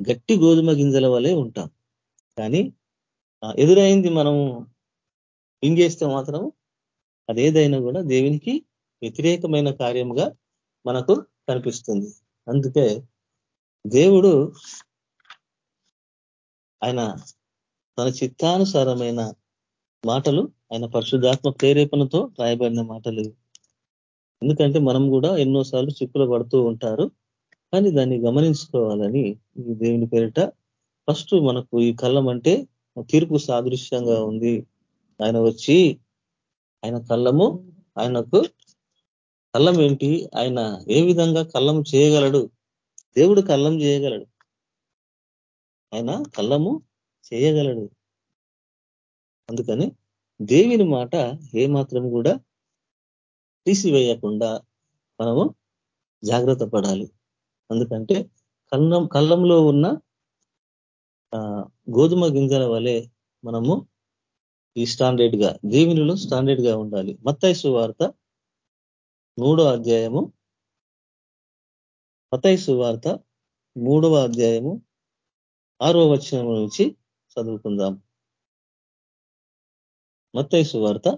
గట్టి గోధుమ గింజల వలె ఉంటాం. కానీ ఎదురైంది మనము ఇంగేస్తే మాత్రం అదేదైనా కూడా దేవునికి వ్యతిరేకమైన కార్యముగా మనకు కనిపిస్తుంది. అందుకే దేవుడు ఆయన తన చిత్తానుసారమైన మాటలు ఆయన పరిశుద్ధాత్మ ప్రేరేపణతో రాయబడిన మాటలు ఎందుకంటే మనం కూడా ఎన్నోసార్లు చిక్కులు పడుతూ ఉంటారు. కానీ దాన్ని గమనించుకోవాలని ఈ దేవుని పేరిట ఫస్ట్ మనకు ఈ కళ్ళం అంటే తీర్పు సాదృశ్యంగా ఉంది. ఆయన వచ్చి ఆయన కళ్ళము ఆయనకు కళ్ళం ఏంటి? ఆయన ఏ విధంగా కళ్ళం చేయగలడు? దేవుడు కళ్ళం చేయగలడు. ఆయన కళ్ళము చేయగలడు. అందుకని దేవిని మాట ఏ మాత్రం కూడా తీసివేయకుండా మనము జాగ్రత్త పడాలి. ఎందుకంటే కళ్ళం కళ్ళంలో ఉన్న గోధుమ గింజల వలె మనము ఈ స్టాండర్డ్గా దేవునిలో స్టాండర్డ్గా ఉండాలి. మత్తైసు వార్త మూడో అధ్యాయము మతైసు వార్త మూడవ అధ్యాయము ఆరో వచనం నుంచి చదువుకుందాం. మత్తైసు వార్త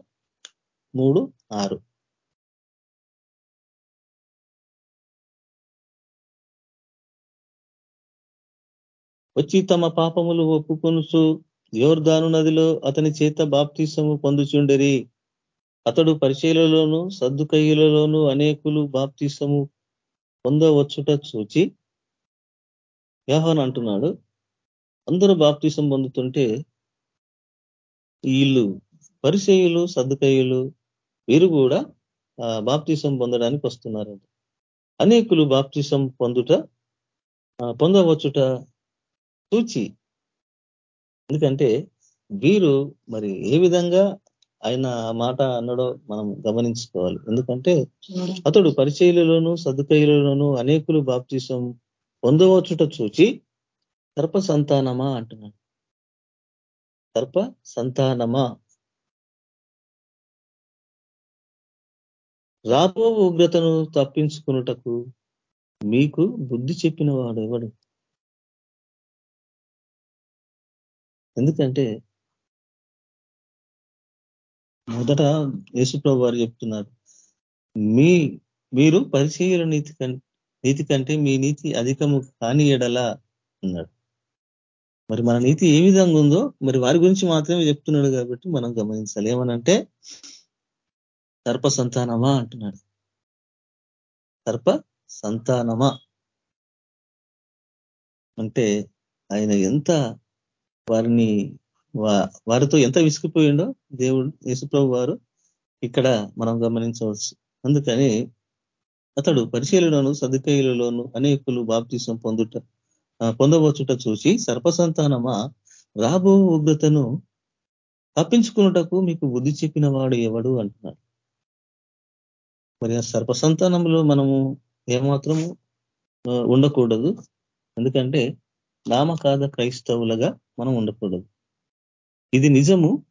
మూడు ఆరు. వచ్చి తమ పాపములు ఒప్పుకొనుసు యోర్ధాను నదిలో అతని చేత బాప్తీసము పొందుచుండరి. అతడు పరిశీలలోను సర్దుకయ్యలలోను అనేకులు బాప్తీసము పొందవచ్చుట చూచి యోహన్ అంటున్నాడు అందరూ బాప్తీసం పొందుతుంటే వీళ్ళు పరిచయులు సర్దుకయ్యులు వీరు కూడా బాప్తీసం పొందడానికి వస్తున్నారు అనేకులు బాప్తీసం పొందుట పొందవచ్చుట చూచి. ఎందుకంటే వీరు మరి ఏ విధంగా ఆయన మాట అన్నడో మనం గమనించుకోవాలి. ఎందుకంటే అతడు పరిచయలలోను సదుకయ్యలలోను అనేకులు బాప్తీసం పొందవచ్చుట చూచి సర్ప సంతానమా అంటున్నాడు. సర్ప సంతానమా? రాబో ఉగ్రతను తప్పించుకున్నటకు మీకు బుద్ధి చెప్పిన వాడు ఎవడు ఎందుకంటే మొదట యేసుప్రభు వారు చెప్తున్నారు మీ మీరు పరిచయ నీతి నీతి కంటే మీ నీతి అధికము కాని ఎడలా అన్నాడు. మరి మన నీతి ఏ విధంగా ఉందో మరి వారి గురించి మాత్రమే చెప్తున్నాడు కాబట్టి మనం గమనించాలి ఏమనంటే సర్ప సంతానమా అంటున్నాడు. సర్ప సంతానమా? అంటే ఆయన ఎంత వారిని వారితో ఎంత విసిగిపోయిండో దేవుడు యేసుప్రభు వారు ఇక్కడ మనం గమనించవచ్చు. అందుకని అతడు పరిశీలనను సదుకైలలోను అనేకులు బాప్తీసం పొందుట పొందవచ్చుట చూసి సర్పసంతానమా రాబో ఉగ్రతను తప్పించుకున్నటకు మీకు బుద్ధి చెప్పిన వాడు ఎవడు అంటున్నాడు. మరి ఆ సర్పసంతానంలో మనము ఏమాత్రము ఉండకూడదు. ఎందుకంటే నామకాద క్రైస్తవులుగా మనం ఉండకూడదు. ఇది నిజము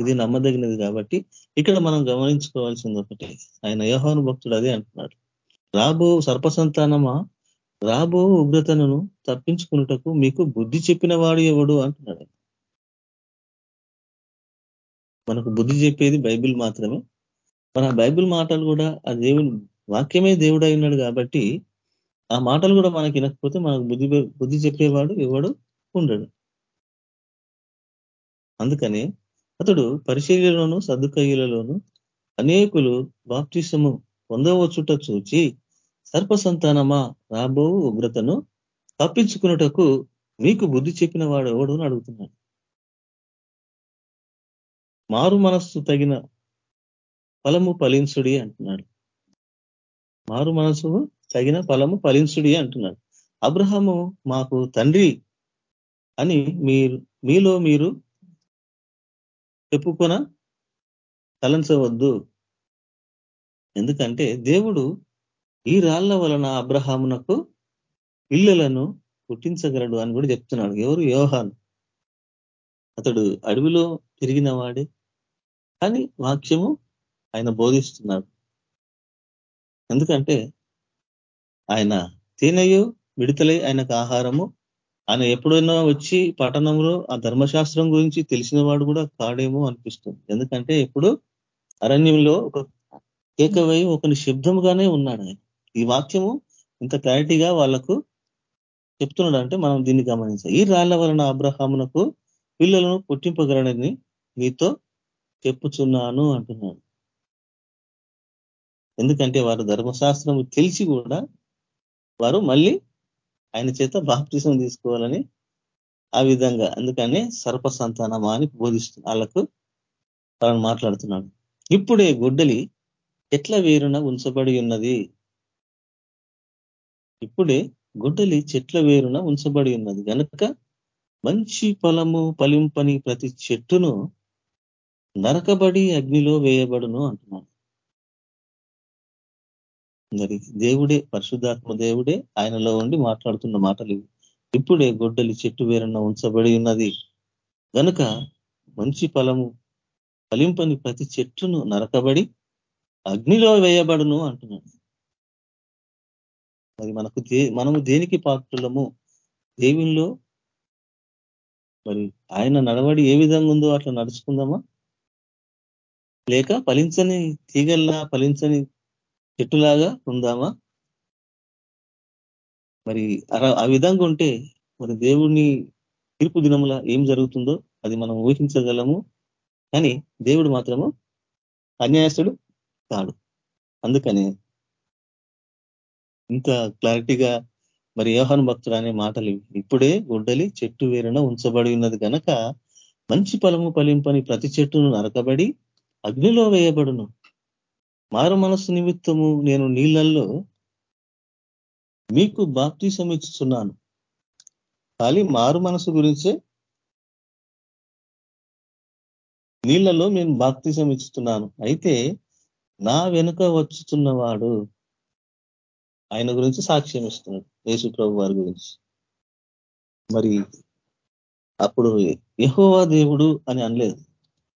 ఇది నమ్మదగినది కాబట్టి ఇక్కడ మనం గమనించుకోవాల్సింది ఒకటి. ఆయన యోహాను భక్తుడు అదే అంటున్నాడు. రాబో సర్పసంతానమా? రాబో ఉగ్రతను తప్పించుకున్నటకు మీకు బుద్ధి చెప్పిన వాడు ఎవడు? అంటున్నాడు. మనకు బుద్ధి చెప్పేది బైబిల్ మాత్రమే. మన బైబిల్ మాటలు కూడా ఆ దేవుని వాక్యమే దేవుడు అయినాడు కాబట్టి ఆ మాటలు కూడా మనకి వినకపోతే మనకు బుద్ధి బుద్ధి చెప్పేవాడు ఎవడు? ఉండడు. అందుకని అతడు పరిశీలలోను సదుకయ్యలలోను అనేకులు బాప్టిసము పొందవచ్చుట చూచి సర్ప సంతానమా రాబో ఉగ్రతను తప్పించుకున్నటకు మీకు బుద్ధి చెప్పిన వాడు ఎవడు అని అడుగుతున్నాడు. మారు మనస్సు తగిన ఫలము ఫలించుడి అంటున్నాడు. మారు మనసు తగిన ఫలము ఫలించుడి అంటున్నాడు. అబ్రహము మాకు తండ్రి అని మీరు మీలో మీరు చెప్పుకొన తలంచవద్దు. ఎందుకంటే దేవుడు ఈ రాళ్ళ వలన అబ్రహామునకు పిల్లలను పుట్టించగలడు అని కూడా చెప్తున్నాడు. ఎవరు? యోహాన్. అతడు అడవిలో తిరిగిన వాడే కానీ వాక్యము ఆయన బోధిస్తున్నాడు. ఎందుకంటే ఆయన తేనెయు విడుతలై ఆయనకు ఆహారము ఆయన ఎప్పుడైనా వచ్చి పట్టణంలో ఆ ధర్మశాస్త్రం గురించి తెలిసిన వాడు కూడా కాడేమో అనిపిస్తుంది. ఎందుకంటే ఎప్పుడు అరణ్యంలో ఒక ఏకవై ఒకని శబ్దముగానే ఉన్నాడు ఆయన. ఈ వాక్యము ఇంత క్లారిటీగా వాళ్ళకు చెప్తున్నాడు అంటే మనం దీన్ని గమనించాలి. ఈ రాళ్ళ వలన అబ్రహామునకు పిల్లలను పుట్టింపగలడని మీతో చెప్పుచున్నాను అంటున్నాడు. ఎందుకంటే వారు ధర్మశాస్త్రం తెలిసి కూడా వారు మళ్ళీ ఆయన చేత బాప్తిసం తీసుకోవాలని ఆ విధంగా. అందుకనే సర్ప సంతానమా అని బోధిస్తుంది వాళ్ళకు వాళ్ళని మాట్లాడుతున్నాడు. ఇప్పుడే గుడ్డలి ఎట్ల వేరున ఉంచబడి ఉన్నది? ఇప్పుడే గుడ్డలి చెట్ల వేరున ఉంచబడి ఉన్నది. కనుక మంచి ఫలము ఫలింపని ప్రతి చెట్టును నరకబడి అగ్నిలో వేయబడును అంటున్నాడు. మరి దేవుడే పరిశుద్ధాత్మ దేవుడే ఆయనలో ఉండి మాట్లాడుతున్న మాటలు ఇప్పుడే గొడ్డలి చెట్టు వేరన్న ఉంచబడి ఉన్నది. గనుక మంచి ఫలము ఫలింపని ప్రతి చెట్టును నరకబడి అగ్నిలో వేయబడును అంటున్నాడు. మరి మనకు మనము దేనికి పాత్రులము? దేవుల్లో మరి ఆయన నడవడి ఏ విధంగా ఉందో అట్లా నడుచుకుందామా? లేక ఫలించని తీగల్లా ఫలించని చెట్టులాగా ఉందామా? మరి ఆ విధంగా ఉంటే మరి దేవుడిని తీర్పు దినముల ఏం జరుగుతుందో అది మనం ఊహించగలము. కానీ దేవుడు మాత్రము అన్యాయస్తుడు కాడు. అందుకనే ఇంత క్లారిటీగా మరి యోహన్ భక్తుడు అనే మాటలు ఇప్పుడే గుడ్డలి చెట్టు వేరున ఉంచబడి ఉన్నది కనుక మంచి ఫలము ఫలింపని ప్రతి చెట్టును నరకబడి అగ్నిలో వేయబడును. మారు మనస్సు నిమిత్తము నేను నీళ్ళల్లో మీకు బాప్తీసం ఇస్తున్నాను కానీ మారు మనసు గురించే నీళ్ళలో నేను బాప్తీసం ఇస్తున్నాను అయితే నా వెనుక వచ్చుతున్నవాడు ఆయన గురించి సాక్ష్యం ఇస్తున్నాడు యేసు ప్రభు వారి గురించి. మరి అప్పుడు యహోవా దేవుడు అని అనలేదు.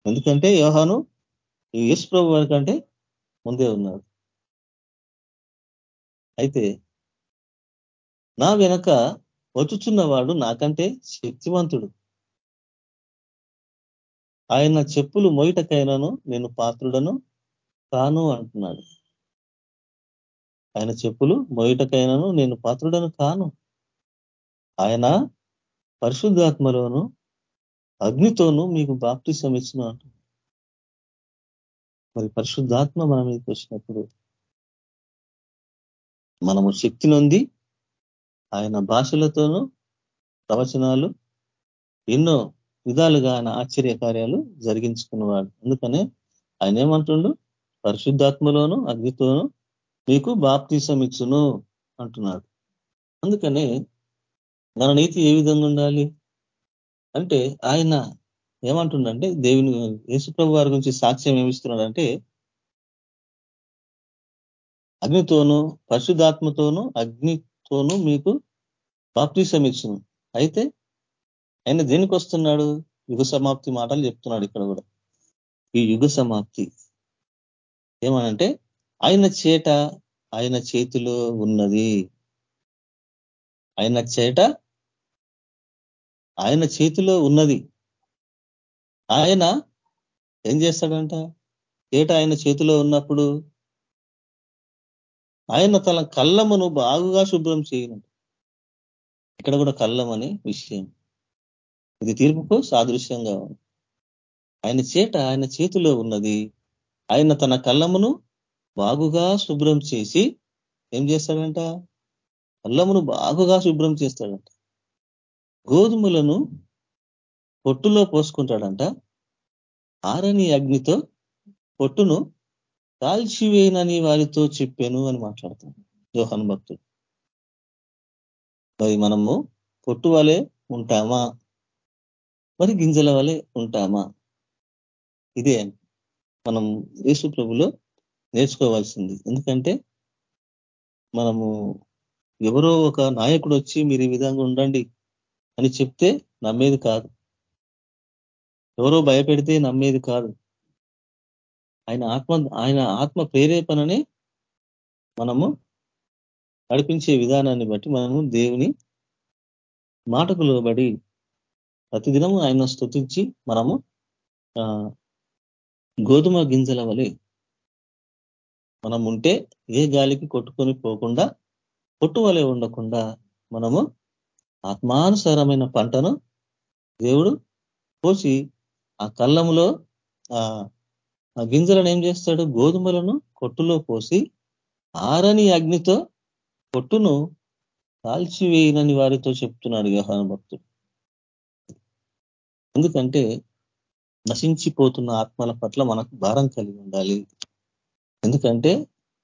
ఎందుకంటే యోహాను యేసు ప్రభు వారి కంటే ముందే ఉన్నాడు అయితే నా వెనక వచ్చుచున్నవాడు నాకంటే శక్తివంతుడు. ఆయన చెప్పులు మొయిటకైనాను నేను పాత్రుడను కాను అంటున్నాడు. ఆయన చెప్పులు మొయిటకైనాను నేను పాత్రుడను కాను. ఆయన పరిశుద్ధాత్మలోను అగ్నితోనూ మీకు బాప్తిసం ఇచ్చిన మరి పరిశుద్ధాత్మ మన మీదకి వచ్చినప్పుడు మనము శక్తి నొంది ఆయన భాషలతోనూ ప్రవచనాలు ఎన్నో విధాలుగా ఆయన ఆశ్చర్య కార్యాలు జరిగించుకున్నవాడు. అందుకనే ఆయన ఏమంటుండు? పరిశుద్ధాత్మలోను అగ్నితోనూ మీకు బాప్తీసం ఇచ్చును అంటున్నాడు. అందుకనే మన నీతి ఏ విధంగా ఉండాలి? అంటే ఆయన ఏమంటుండంటే దేవుని యేసుప్రభు వారి గురించి సాక్ష్యం ఏమిస్తున్నాడంటే అగ్నితోనూ పరిశుద్ధాత్మతోనూ అగ్నితోనూ మీకు బాప్తీసం ఇచ్చును. అయితే ఆయన దేనికి వస్తున్నాడు? యుగ సమాప్తి మాటలు చెప్తున్నాడు ఇక్కడ కూడా. ఈ యుగ సమాప్తి. ఏమనంటే ఆయన చేట ఆయన చేతిలో ఉన్నది. ఆయన చేట ఆయన చేతిలో ఉన్నది. ఆయన ఏం చేస్తాడంట? చేట ఆయన చేతిలో ఉన్నప్పుడు? ఆయన తన కళ్ళమును బాగుగా శుభ్రం చేయను ఇక్కడ కూడా కళ్ళం అనే విషయం. ఇది తీర్పుకు సాదృశ్యంగా ఉంది. ఆయన చేట ఆయన చేతిలో ఉన్నది. ఆయన తన కళ్ళమును బాగుగా శుభ్రం చేసి ఏం చేస్తాడంట? కళ్ళమును బాగుగా శుభ్రం చేస్తాడంట. గోధుమలను పొట్టులో పోసుకుంటాడంట. ఆరని అగ్నితో పొట్టును కాల్చివేనని వారితో చెప్పాను అని మాట్లాడతాడు జోహన్ భక్తుడు. మరి మనము పొట్టు వలె ఉంటామా? మరి గింజల వలె ఉంటామా? ఇదే మనం యేసు ప్రభులో నేర్చుకోవాల్సింది. ఎందుకంటే మనము ఎవరో ఒక నాయకుడు వచ్చి మీరు ఈ విధంగా ఉండండి అని చెప్తే నమ్మేది కాదు. ఎవరో భయపెడితే నమ్మేది కాదు. ఆయన ఆత్మ ఆయన ఆత్మ ప్రేరేపణని మనము నడిపించే విధానాన్ని బట్టి మనము దేవుని మాటకు లోబడి ప్రతిదినము ఆయన స్థుతించి మనము గోధుమ గింజల వలె మనం ఉంటే ఏ గాలికి కొట్టుకొని పోకుండా పొట్టు వలె ఉండకుండా మనము ఆత్మానుసారమైన పంటను దేవుడు పోసి ఆ కళ్ళములో ఆ గింజలను ఏం చేస్తాడు? గోధుమలను కొట్టులో పోసి ఆరని అగ్నితో కొట్టును కాల్చివేయనని వారితో చెప్తున్నాడు వ్యవహార భక్తుడు. ఎందుకంటే నశించిపోతున్న ఆత్మల పట్ల మనకు భారం కలిగి ఉండాలి. ఎందుకంటే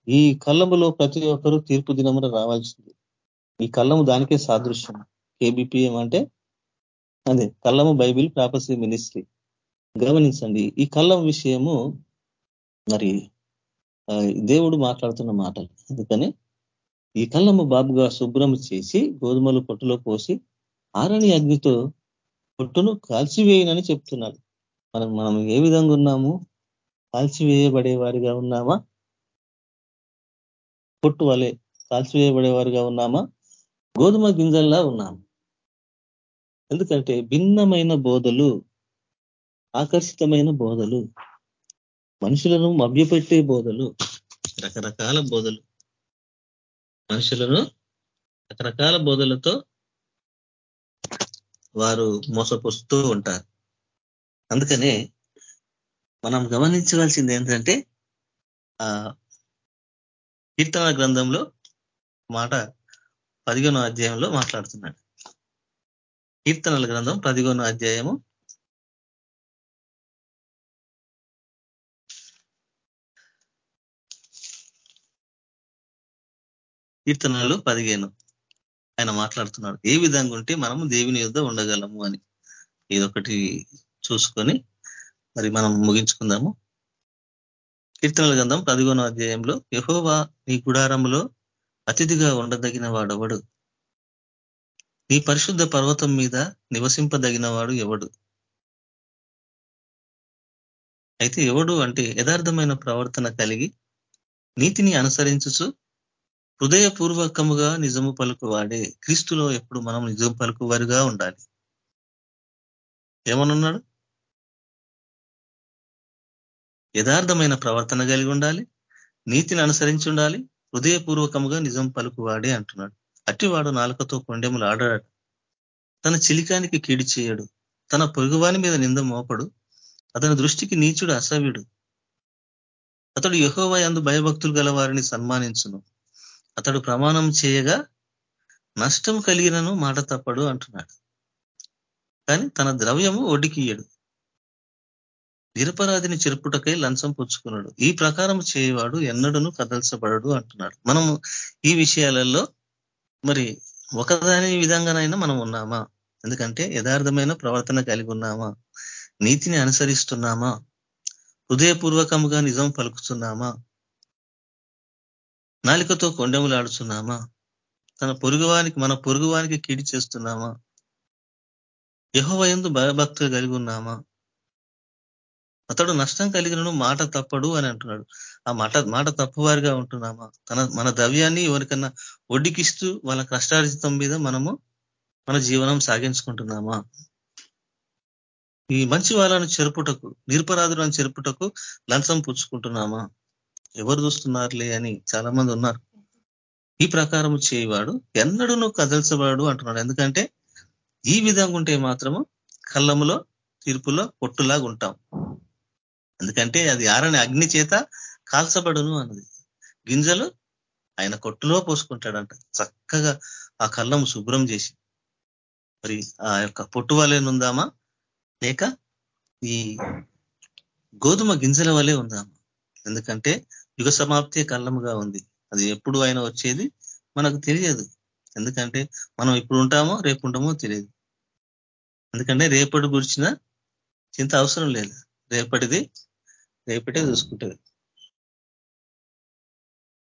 ఈ కళ్ళములో ప్రతి ఒక్కరూ తీర్పు దినమున రావాల్సింది. ఈ కళ్ళము దానికే సాదృశ్యం. కేబిపిఎం అంటే అదే కళ్ళము బైబిల్ ప్రాపసీ మినిస్ట్రీ. గమనించండి. ఈ కళ్ళం విషయము మరి దేవుడు మాట్లాడుతున్న మాటలు. అందుకని ఈ కళ్ళము బాబుగా శుభ్రం చేసి గోధుమలు పొట్టులో పోసి ఆరని అగ్నితో పొట్టును కాల్చివేయనని చెప్తున్నాడు. మనం మనం ఏ విధంగా ఉన్నాము? కాల్చివేయబడేవారిగా ఉన్నామా? పొట్టు వలె కాల్చివేయబడేవారుగా ఉన్నామా? గోధుమ గింజల్లా ఉన్నాము. ఎందుకంటే భిన్నమైన బోధలు ఆకర్షితమైన బోధలు మనుషులను మభ్యపెట్టే బోధలు రకరకాల బోధలు. మనుషులను రకరకాల బోధలతో వారు మోసపోస్తూ ఉంటారు. అందుకనే మనం గమనించవలసింది ఏంటంటే ఆ కీర్తన గ్రంథంలో మాట పదిహేనో అధ్యాయంలో మాట్లాడుతున్నాడు. కీర్తనల గ్రంథం పదిహేనో అధ్యాయము కీర్తనలు పదిహేను. ఆయన మాట్లాడుతున్నాడు ఏ విధంగా ఉంటే మనము దేవుని యుద్ధ ఉండగలము అని. ఇదొకటి చూసుకొని మరి మనం ముగించుకుందాము. కీర్తనల గ్రంథం పదిహేనో అధ్యాయంలో యహోవా నీ గుడారంలో అతిథిగా ఉండదగిన వాడెవడు? నీ పరిశుద్ధ పర్వతం మీద నివసింపదగిన వాడు ఎవడు? అయితే ఎవడు అంటే యథార్థమైన ప్రవర్తన కలిగి నీతిని అనుసరించుచు హృదయపూర్వకముగా నిజము పలుకువాడే క్రీస్తులో ఎప్పుడు మనం నిజం పలుకువారుగా ఉండాలి. ఏమనున్నాడు? యథార్థమైన ప్రవర్తన కలిగి ఉండాలి నీతిని అనుసరించి ఉండాలి హృదయపూర్వకముగా నిజం పలుకువాడే అంటున్నాడు. అట్టివాడు నాలుకతో కొండెములు ఆడాడు. తన చిలికానికి కీడి చేయడు. తన పొరుగువాని మీద నింద మోపడు. అతని దృష్టికి నీచుడు అసవ్యుడు అతడు యహోవా అందు భయభక్తులు గల వారిని సన్మానించును. అతడు ప్రమాణం చేయగా నష్టం కలిగినను మాట తప్పడు అంటున్నాడు. కానీ తన ద్రవ్యము ఒడికియడు నిరపరాధిని చెరుపుటకై లంచం పుచ్చుకున్నాడు ఈ ప్రకారం చేయవాడు ఎన్నడను కదల్చబడడు అంటున్నాడు. మనము ఈ విషయాలలో మరి ఒకదాని విధంగానైనా మనం ఉన్నామా? ఎందుకంటే యథార్థమైన ప్రవర్తన కలిగి ఉన్నామా? నీతిని అనుసరిస్తున్నామా? హృదయపూర్వకముగా నిజం పలుకుతున్నామా? నాలికతో కొండెములాడుతున్నామా తన పొరుగువానికి మన పొరుగువానికి కీడి చేస్తున్నామా? యహోవయందు భయభక్తులు కలిగి ఉన్నామా అతడు నష్టం కలిగినను మాట తప్పడు అని అంటున్నాడు. ఆ మాట మాట తప్పువారిగా ఉంటున్నామా? తన మన ద్రవ్యాన్ని ఎవరికన్నా ఒడ్డికిస్తూ వాళ్ళ కష్టార్జితం మీద మనము మన జీవనం సాగించుకుంటున్నామా? ఈ మంచి వాళ్ళను చెరుపుటకు నిరపరాధులను చెరుపుటకు లంచం పుచ్చుకుంటున్నామా? ఎవరు చూస్తున్నారులే అని చాలా మంది ఉన్నారు. ఈ ప్రకారం చేయవాడు ఎన్నడూ కదల్చవాడు అంటున్నాడు. ఎందుకంటే ఈ విధంగా ఉంటే మాత్రము కళ్ళములో తీర్పులో పొట్టులాగా ఉంటాం. ఎందుకంటే అది ఆరని అగ్ని చేత కాల్చబడును అన్నది. గింజలు ఆయన కొట్టులో పోసుకుంటాడంట. చక్కగా ఆ కళ్ళం శుభ్రం చేసి. మరి ఆ యొక్క పొట్టు వలెనుందామా లేక ఈ గోధుమ గింజల వలె ఉందామా? ఎందుకంటే యుగ సమాప్తి కళ్ళముగా ఉంది. అది ఎప్పుడు ఆయన వచ్చేది మనకు తెలియదు. ఎందుకంటే మనం ఇప్పుడు ఉంటామో రేపు ఉంటామో తెలియదు. ఎందుకంటే రేపటి గురించిన చింత అవసరం లేదు. రేపటిది రేపటే చూసుకుంటుంది.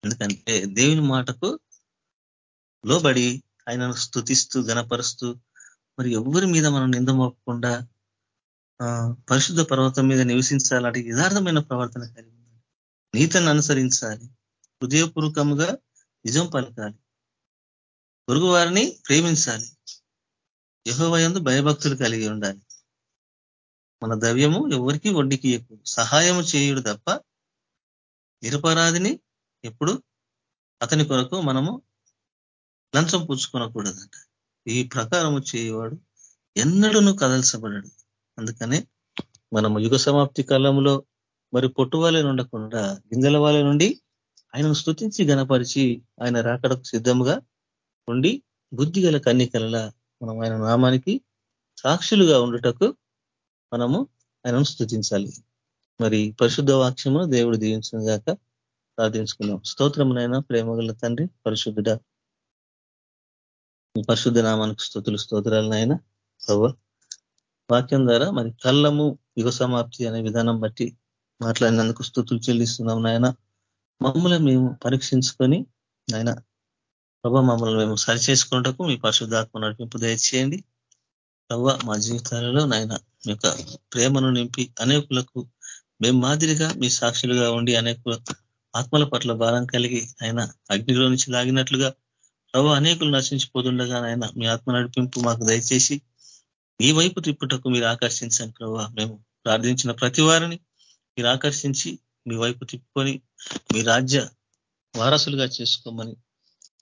ఎందుకంటే దేవుని మాటకు లోబడి ఆయనను స్థుతిస్తూ గనపరుస్తూ మరి ఎవరి మీద మనం నిందమోపకుండా పరిశుద్ధ పర్వతం మీద నివసించాలంటే యథార్థమైన ప్రవర్తన కలిగి నీతను అనుసరించాలి. హృదయపూర్వకముగా నిజం పలకాలి. పొరుగు వారిని ప్రేమించాలి యహోవయందు భయభక్తులు కలిగి ఉండాలి. మన ద్రవ్యము ఎవరికి వడ్డీకి ఎక్కువ. సహాయము చేయుడు తప్ప నిరపరాధిని ఎప్పుడు అతని కొరకు మనము లంచం పుచ్చుకొనకూడదంట. ఈ ప్రకారము చేయవాడు ఎన్నడూను కదల్చబడడు. అందుకనే మనము యుగ సమాప్తి కాలంలో మరి పొట్టువాలే ఉండకుండా గింజల వాళ్ళ నుండి ఆయనను స్థుతించి గనపరిచి ఆయన రాకడకు సిద్ధముగా ఉండి బుద్ధి గల కన్నికలలా మనం ఆయన నామానికి సాక్షులుగా ఉండుటకు మనము ఆయనను స్థుతించాలి మరి పరిశుద్ధ వాక్యము దేవుడు దీవించిన గాక ప్రార్థించుకున్నాం. స్తోత్రమునైనా ప్రేమగల తండ్రి పరిశుద్ధుడ. పరిశుద్ధ నామానికి స్థుతులు స్తోత్రాలనైనా సవ్వ వాక్యం ద్వారా మరి కళ్ళము యుగ సమాప్తి అనే విధానం బట్టి మాట్లాడినందుకు స్థుతులు చెల్లిస్తున్నాం నాయన. మమ్మల్ని మేము పరీక్షించుకొని ఆయన ప్రభా మమ్మల్ని మేము సరిచేసుకున్నటకు మీ పరిశుద్ధాత్మ నడిపింపు దయచేయండి. ప్రభా మా జీవితాలలో నాయన మీ యొక్క ప్రేమను నింపి అనేకులకు మేము మాదిరిగా మీ సాక్షులుగా ఉండి అనేక ఆత్మల పట్ల భారం కలిగి ఆయన అగ్నిలో నుంచి లాగినట్లుగా ప్రభు అనేకులు నశించిపోతుండగా ఆయన మీ ఆత్మ నడిపింపు మాకు దయచేసి మీ వైపు తిప్పుటకు మీరు ఆకర్షించండి ప్రభావ మేము ప్రార్థించిన ప్రతి వారిని మీరు ఆకర్షించి మీ వైపు తిప్పుకొని మీ రాజ్య వారసులుగా చేసుకోమని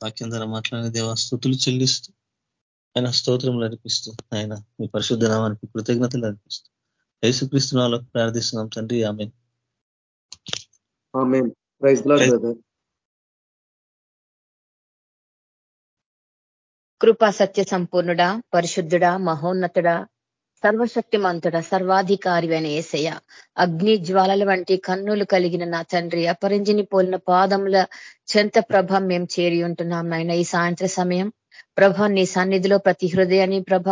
వాక్యం ద్వారా మాట్లాడిన దేవ స్థుతులు చెల్లిస్తూ ఆయన స్తోత్రములు అర్పిస్తూ ఆయన మీ పరిశుద్ధ నామానికి కృతజ్ఞతలు అర్పిస్తూ యేసుక్రీస్తునాలో ప్రార్థిస్తున్నాం తండ్రి. ఆమె కృపా సత్య సంపూర్ణుడా పరిశుద్ధుడా మహోన్నతుడా సర్వశక్తిమంతుడ సర్వాధికారి అయిన ఏసయ్య. అగ్ని జ్వాలల వంటి కన్నులు కలిగిన నా తండ్రి అపరింజిని పోలిన పాదముల చెంత ప్రభ మేము చేరి ఉంటున్నాం నాయన ఈ సాయంత్ర సమయం. ప్రభ నీ సన్నిధిలో ప్రతి హృదయాన్ని ప్రభ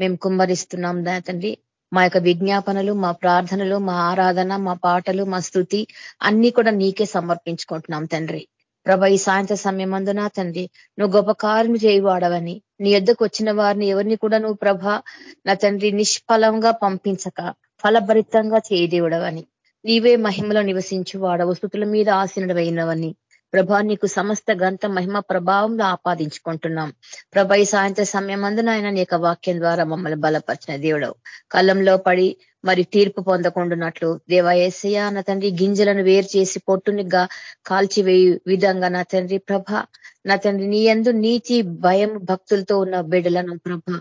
మేము కుమ్మరిస్తున్నాం దా తండ్రి. మా యొక్క విజ్ఞాపనలు మా ప్రార్థనలు మా ఆరాధన మా పాటలు మా స్థుతి అన్ని కూడా నీకే సమర్పించుకుంటున్నాం తండ్రి. ప్రభ ఈ సాయంత్ర సమయం అందున తండ్రి నువ్వు గొప్ప కార్యం చేయవాడవని నీ ఎద్దకు వచ్చిన వారిని ఎవరిని కూడా నువ్వు ప్రభ నా తండ్రి నిష్ఫలంగా పంపించక ఫలభరితంగా చేయదేవుడవని నీవే మహిమలో నివసించు వాడవు స్థుతుల మీద ఆశీనుడవైనవని ప్రభా నీకు సమస్త గంత మహిమ ప్రభావంలో ఆపాదించుకుంటున్నాం. ప్రభ ఈ సాయంత్ర సమయం అందున ఆయన నీ వాక్యం ద్వారా మమ్మల్ని బలపరిచిన దేవుడవు. కళ్ళంలో పడి మరి తీర్పు పొందకుండానట్లు దేవాయసయ నా తండ్రి గింజలను వేరు చేసి పొట్టునిగా కాల్చివేయి విధంగా నా తండ్రి ప్రభ నా తండ్రి నీ ఎందు నీతి భయం భక్తులతో ఉన్న బిడ్డలను ప్రభ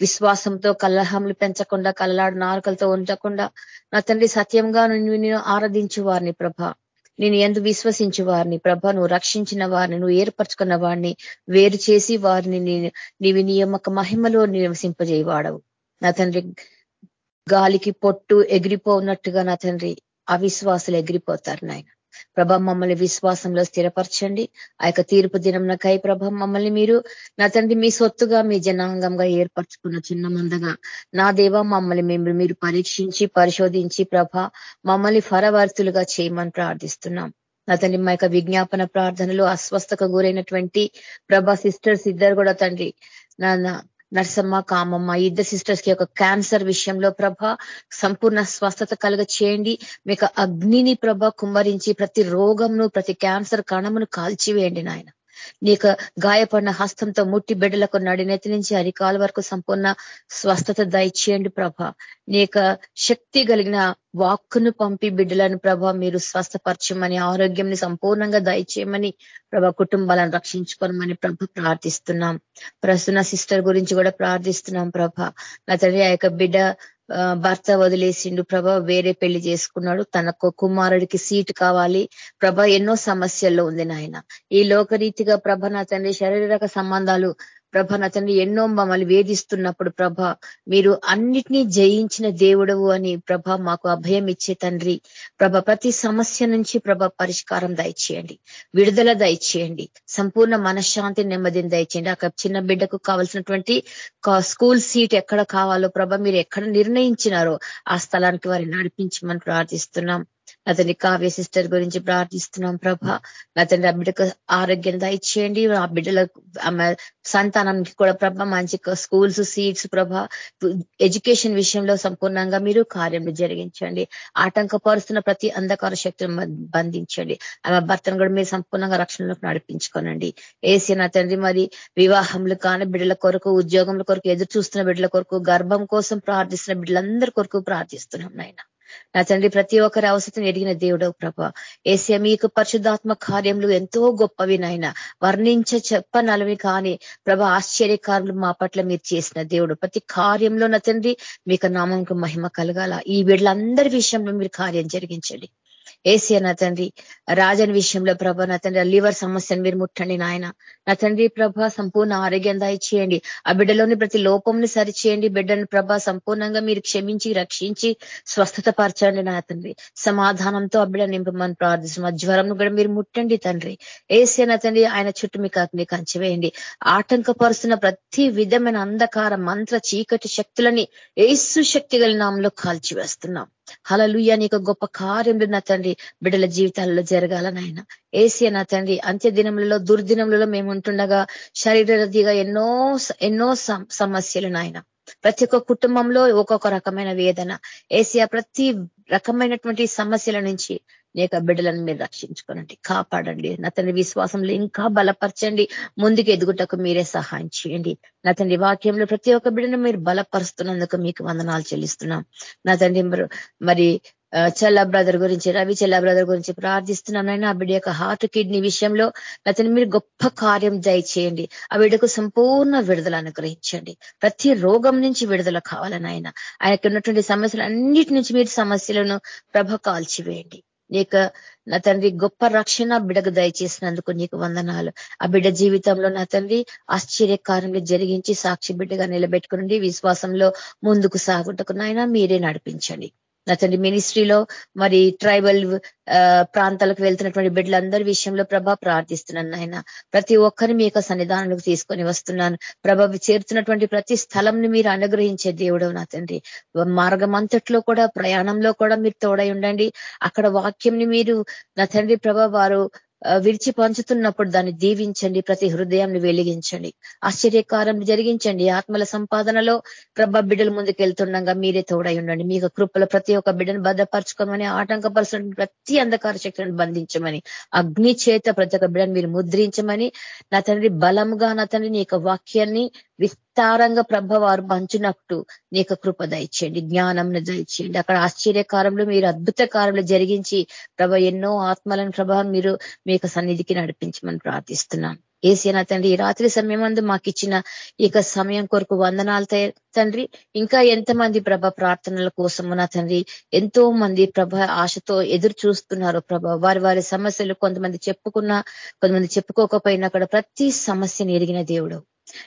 విశ్వాసంతో కలహములు పెంచకుండా కల్లాడు నారకలతో ఉంచకుండా నా తండ్రి సత్యంగా నేను ఆరాధించు వారిని ప్రభ నేను ఎందు విశ్వసించి వారిని. ప్రభ నువ్వు రక్షించిన వారిని నువ్వు ఏర్పరచుకున్న వారిని వేరు చేసి వారిని నీవి నీ యొక్క మహిమలో నివసింపజేయవాడవు. నా తండ్రి గాలికి పొట్టు ఎగిరిపోనట్టుగా నా తండ్రి అవిశ్వాసులు ఎగిరిపోతారు నాయన. ప్రభ మమ్మల్ని విశ్వాసంలో స్థిరపరచండి. ఆ యొక్క తీర్పు దినంకై ప్రభ మమ్మల్ని మీరు నా తండ్రి మీ సొత్తుగా మీ జనాంగంగా ఏర్పరచుకున్న చిన్న మందగా నా దేవ మమ్మల్ని మేము మీరు పరీక్షించి పరిశోధించి ప్రభ మమ్మల్ని ఫరవర్తులుగా చేయమని ప్రార్థిస్తున్నాం. నా తండ్రి మా యొక్క విజ్ఞాపన ప్రార్థనలు అస్వస్థకు గురైనటువంటి ప్రభ సిస్టర్స్ ఇద్దరు కూడా తండ్రి నా నర్సమ్మ కామమ్మ ఇద్దరు సిస్టర్స్కి ఒక క్యాన్సర్ విషయంలో ప్రభ సంపూర్ణ స్వస్థత కలుగ చేయండి మీకు అగ్నిని ప్రభ కుమ్మరించి ప్రతి రోగంను ప్రతి క్యాన్సర్ కణమును కాల్చివేయండి నాయన. నీకు గాయపడిన హస్తంతో ముట్టి బిడ్డలకు నడినెత్తి నుంచి అరికాల వరకు సంపూర్ణ స్వస్థత దయచేయండి ప్రభ. నీక శక్తి కలిగిన వాక్కును పంపి బిడ్డలను ప్రభ మీరు స్వస్థపరచమని ఆరోగ్యంని సంపూర్ణంగా దయచేయమని ప్రభ కుటుంబాలను రక్షించుకోమని ప్రభ ప్రార్థిస్తున్నాం. ప్రస్తున్న సిస్టర్ గురించి కూడా ప్రార్థిస్తున్నాం ప్రభ. నా తండ్రి ఆ యొక్క బిడ్డ భర్త వదిలేసిండు ప్రభ వేరే పెళ్ళి చేసుకున్నాడు. తన కుమారుడికి సీట్ కావాలి. ప్రభ ఎన్నో సమస్యల్లో ఉంది నాయన. ఈ లోకరీతిగా ప్రభ నా తండ్రి శారీరక సంబంధాలు ప్రభ నా తండ్రి ఎన్నో మమ్మల్ని వేధిస్తున్నప్పుడు ప్రభ మీరు అన్నిటినీ జయించిన దేవుడవు అని ప్రభ మాకు అభయం ఇచ్చే తండ్రి. ప్రభ ప్రతి సమస్య నుంచి ప్రభ పరిష్కారం దయచేయండి. విడుదల దయచేయండి. సంపూర్ణ మనశ్శాంతి నెమ్మదిని దయచేయండి. అక్కడ చిన్న బిడ్డకు కావాల్సినటువంటి స్కూల్ సీట్ ఎక్కడ కావాలో ప్రభ మీరు ఎక్కడ నిర్ణయించినారో ఆ స్థలానికి వారిని నడిపించమని ప్రార్థిస్తున్నాం. అతని కావ్య సిస్టర్ గురించి ప్రార్థిస్తున్నాం ప్రభ. అతని ఆ బిడ్డకు ఆరోగ్యం దయచేయండి. ఆ బిడ్డలకు సంతానానికి కూడా ప్రభ మంచి స్కూల్స్ సీట్స్ ప్రభ. ఎడ్యుకేషన్ విషయంలో సంపూర్ణంగా మీరు కార్యం జరిగించండి. ఆటంకపరుస్తున్న ప్రతి అంధకార శక్తిని బంధించండి. ఆమె భర్తను కూడా మీరు సంపూర్ణంగా రక్షణలోకి నడిపించుకోనండి. ఏసీ తండ్రి మరి వివాహములు కానీ బిడ్డల కొరకు ఉద్యోగముల కొరకు ఎదురు చూస్తున్న బిడ్డల కొరకు గర్భం కోసం ప్రార్థిస్తున్న బిడ్డలందరి కొరకు ప్రార్థిస్తున్నాం నాయన. నా తండ్రి ప్రతి ఒక్కరి అవసరం ఎరిగిన దేవుడవు ప్రభ. ఏసీ మీకు పరిశుద్ధాత్మ కార్యములు ఎంతో గొప్పవి నాయన. వర్ణించ చెప్పనలవి కానీ ప్రభ ఆశ్చర్యకారులు మా పట్ల మీరు చేసిన దేవుడు. ప్రతి కార్యంలో నా తండ్రి మీకు నామంకు మహిమ కలగాల. ఈ బిడ్డలందరి విషయంలో మీరు కార్యం జరిగించండి. ఏసీ నా తండ్రి రాజన్ విషయంలో ప్రభ నా తండ్రి లివర్ సమస్యను మీరు ముట్టండి నాయన. నా తండ్రి ప్రభ సంపూర్ణ ఆరోగ్యం చేయండి ఆ బిడ్డలోని ప్రతి లోపంని సరిచేయండి. బిడ్డను ప్రభ సంపూర్ణంగా మీరు క్షమించి రక్షించి స్వస్థత పరచండి నా తండ్రి. సమాధానంతో ఆ బిడ్డ నింపమని ప్రార్థిస్తున్నాం. జ్వరం కూడా మీరు ముట్టండి తండ్రి. ఏసీ నా తండ్రి ఆయన చుట్టూ మీకు అగ్ని కంచివేయండి ఆటంకపరుస్తున్న ప్రతి విధమైన అంధకార మంత్ర చీకటి శక్తులని ఏసు శక్తి గల నామంలో కాల్చివేస్తున్నాం. హలలుయ్య ఒక గొప్ప కార్యములు నా తండ్రి బిడ్డల జీవితాలలో జరగాలనాయన ఏసీ నా తండ్రి అంత్య దినములలో దుర్దినములలో మేము ఉంటుండగా శరీరదిగా ఎన్నో ఎన్నో సమస్యలు నాయన. ప్రతి ఒక్క కుటుంబంలో ఒక్కొక్క రకమైన వేదన. ఏసియా ప్రతి రకమైనటువంటి సమస్యల నుంచి లేక బిడ్డలను మీరు రక్షించుకోనండి. కాపాడండి. నా తండ్రి విశ్వాసంలో ఇంకా బలపరచండి. ముందుకు ఎదుగుటకు మీరే సహాయం చేయండి. నా తండ్రి వాక్యంలో ప్రతి ఒక్క బిడ్డను మీరు బలపరుస్తున్నందుకు మీకు వందనాలు చెల్లిస్తున్నాం. నా తండ్రి మరి చెల్ల బ్రదర్ గురించి రవి చెల్ల బ్రదర్ గురించి ప్రార్థిస్తున్నానైనా ఆ బిడ్డ యొక్క హార్ట్ కిడ్నీ విషయంలో అతని మీరు గొప్ప కార్యం దయచేయండి. ఆ బిడ్డకు సంపూర్ణ విడుదల అనుగ్రహించండి. ప్రతి రోగం నుంచి విడుదల కావాలని ఆయన ఆయనకు ఉన్నటువంటి సమస్యలు అన్నిటి నుంచి మీరు సమస్యలను ప్రభ కాల్చివేయండి. నీకు నా తండ్రి గొప్ప రక్షణ బిడకు దయచేసినందుకు నీకు వందనాలు. ఆ బిడ్డ జీవితంలో నా తండ్రి ఆశ్చర్యకారంలో జరిగించి సాక్షి బిడ్డగా నిలబెట్టుకుని విశ్వాసంలో ముందుకు సాగుటకు నాయన మీరే నడిపించండి. నచ్చండి మినిస్ట్రీలో మరి ట్రైబల్ ప్రాంతాలకు వెళ్తున్నటువంటి బిడ్డలందరి విషయంలో ప్రభ ప్రార్థిస్తున్నాను ఆయన ప్రతి ఒక్కరిని మీ యొక్క సన్నిధానంలోకి తీసుకొని వస్తున్నాను. ప్రభ చేరుతున్నటువంటి ప్రతి స్థలంని మీరు అనుగ్రహించే దేవుడు నా తండ్రి. మార్గం అంతట్లో కూడా ప్రయాణంలో కూడా మీరు తోడై ఉండండి. అక్కడ వాక్యంని మీరు నా తండ్రి ప్రభ వారు విడిచి పంచుతున్నప్పుడు దాన్ని దీవించండి ప్రతి హృదయాన్ని వెలిగించండి. ఆశ్చర్యకారం జరిగించండి. ఆత్మల సంపాదనలో ప్రభ బిడ్డలు ముందుకెళ్తుండగా మీరే తోడై ఉండండి. మీకు కృపలో ప్రతి ఒక్క బిడ్డను భద్రపరచుకోమని ఆటంకపరచడం ప్రతి అంధకార శక్తులను బంధించమని అగ్ని చేత ప్రతి ఒక్క బిడ్డను మీరు ముద్రించమని నా తండ్రి బలంగా నా తండ్రి నీ వాక్యాన్ని విస్తారంగా ప్రభ వారు పంచునట్టు యొక్క కృప దయచేయండి జ్ఞానం దయచేయండి. అక్కడ ఆశ్చర్యకారంలో మీరు అద్భుత కారంలో జరిగించి ప్రభ ఎన్నో ఆత్మలను ప్రభ మీరు మీకు సన్నిధికి నడిపించమని ప్రార్థిస్తున్నాను ఏసీనా తండ్రి ఈ రాత్రి సమయం అందు మాకు ఇచ్చిన ఇక సమయం కొరకు వందనాలు తండ్రి. ఇంకా ఎంతమంది ప్రభ ప్రార్థనల కోసము నా తండ్రి ఎంతో మంది ప్రభ ఆశతో ఎదురు చూస్తున్నారు ప్రభ. వారి వారి సమస్యలు కొంతమంది చెప్పుకున్నా కొంతమంది చెప్పుకోకపోయినా అక్కడ ప్రతి సమస్యను ఎరిగిన దేవుడు.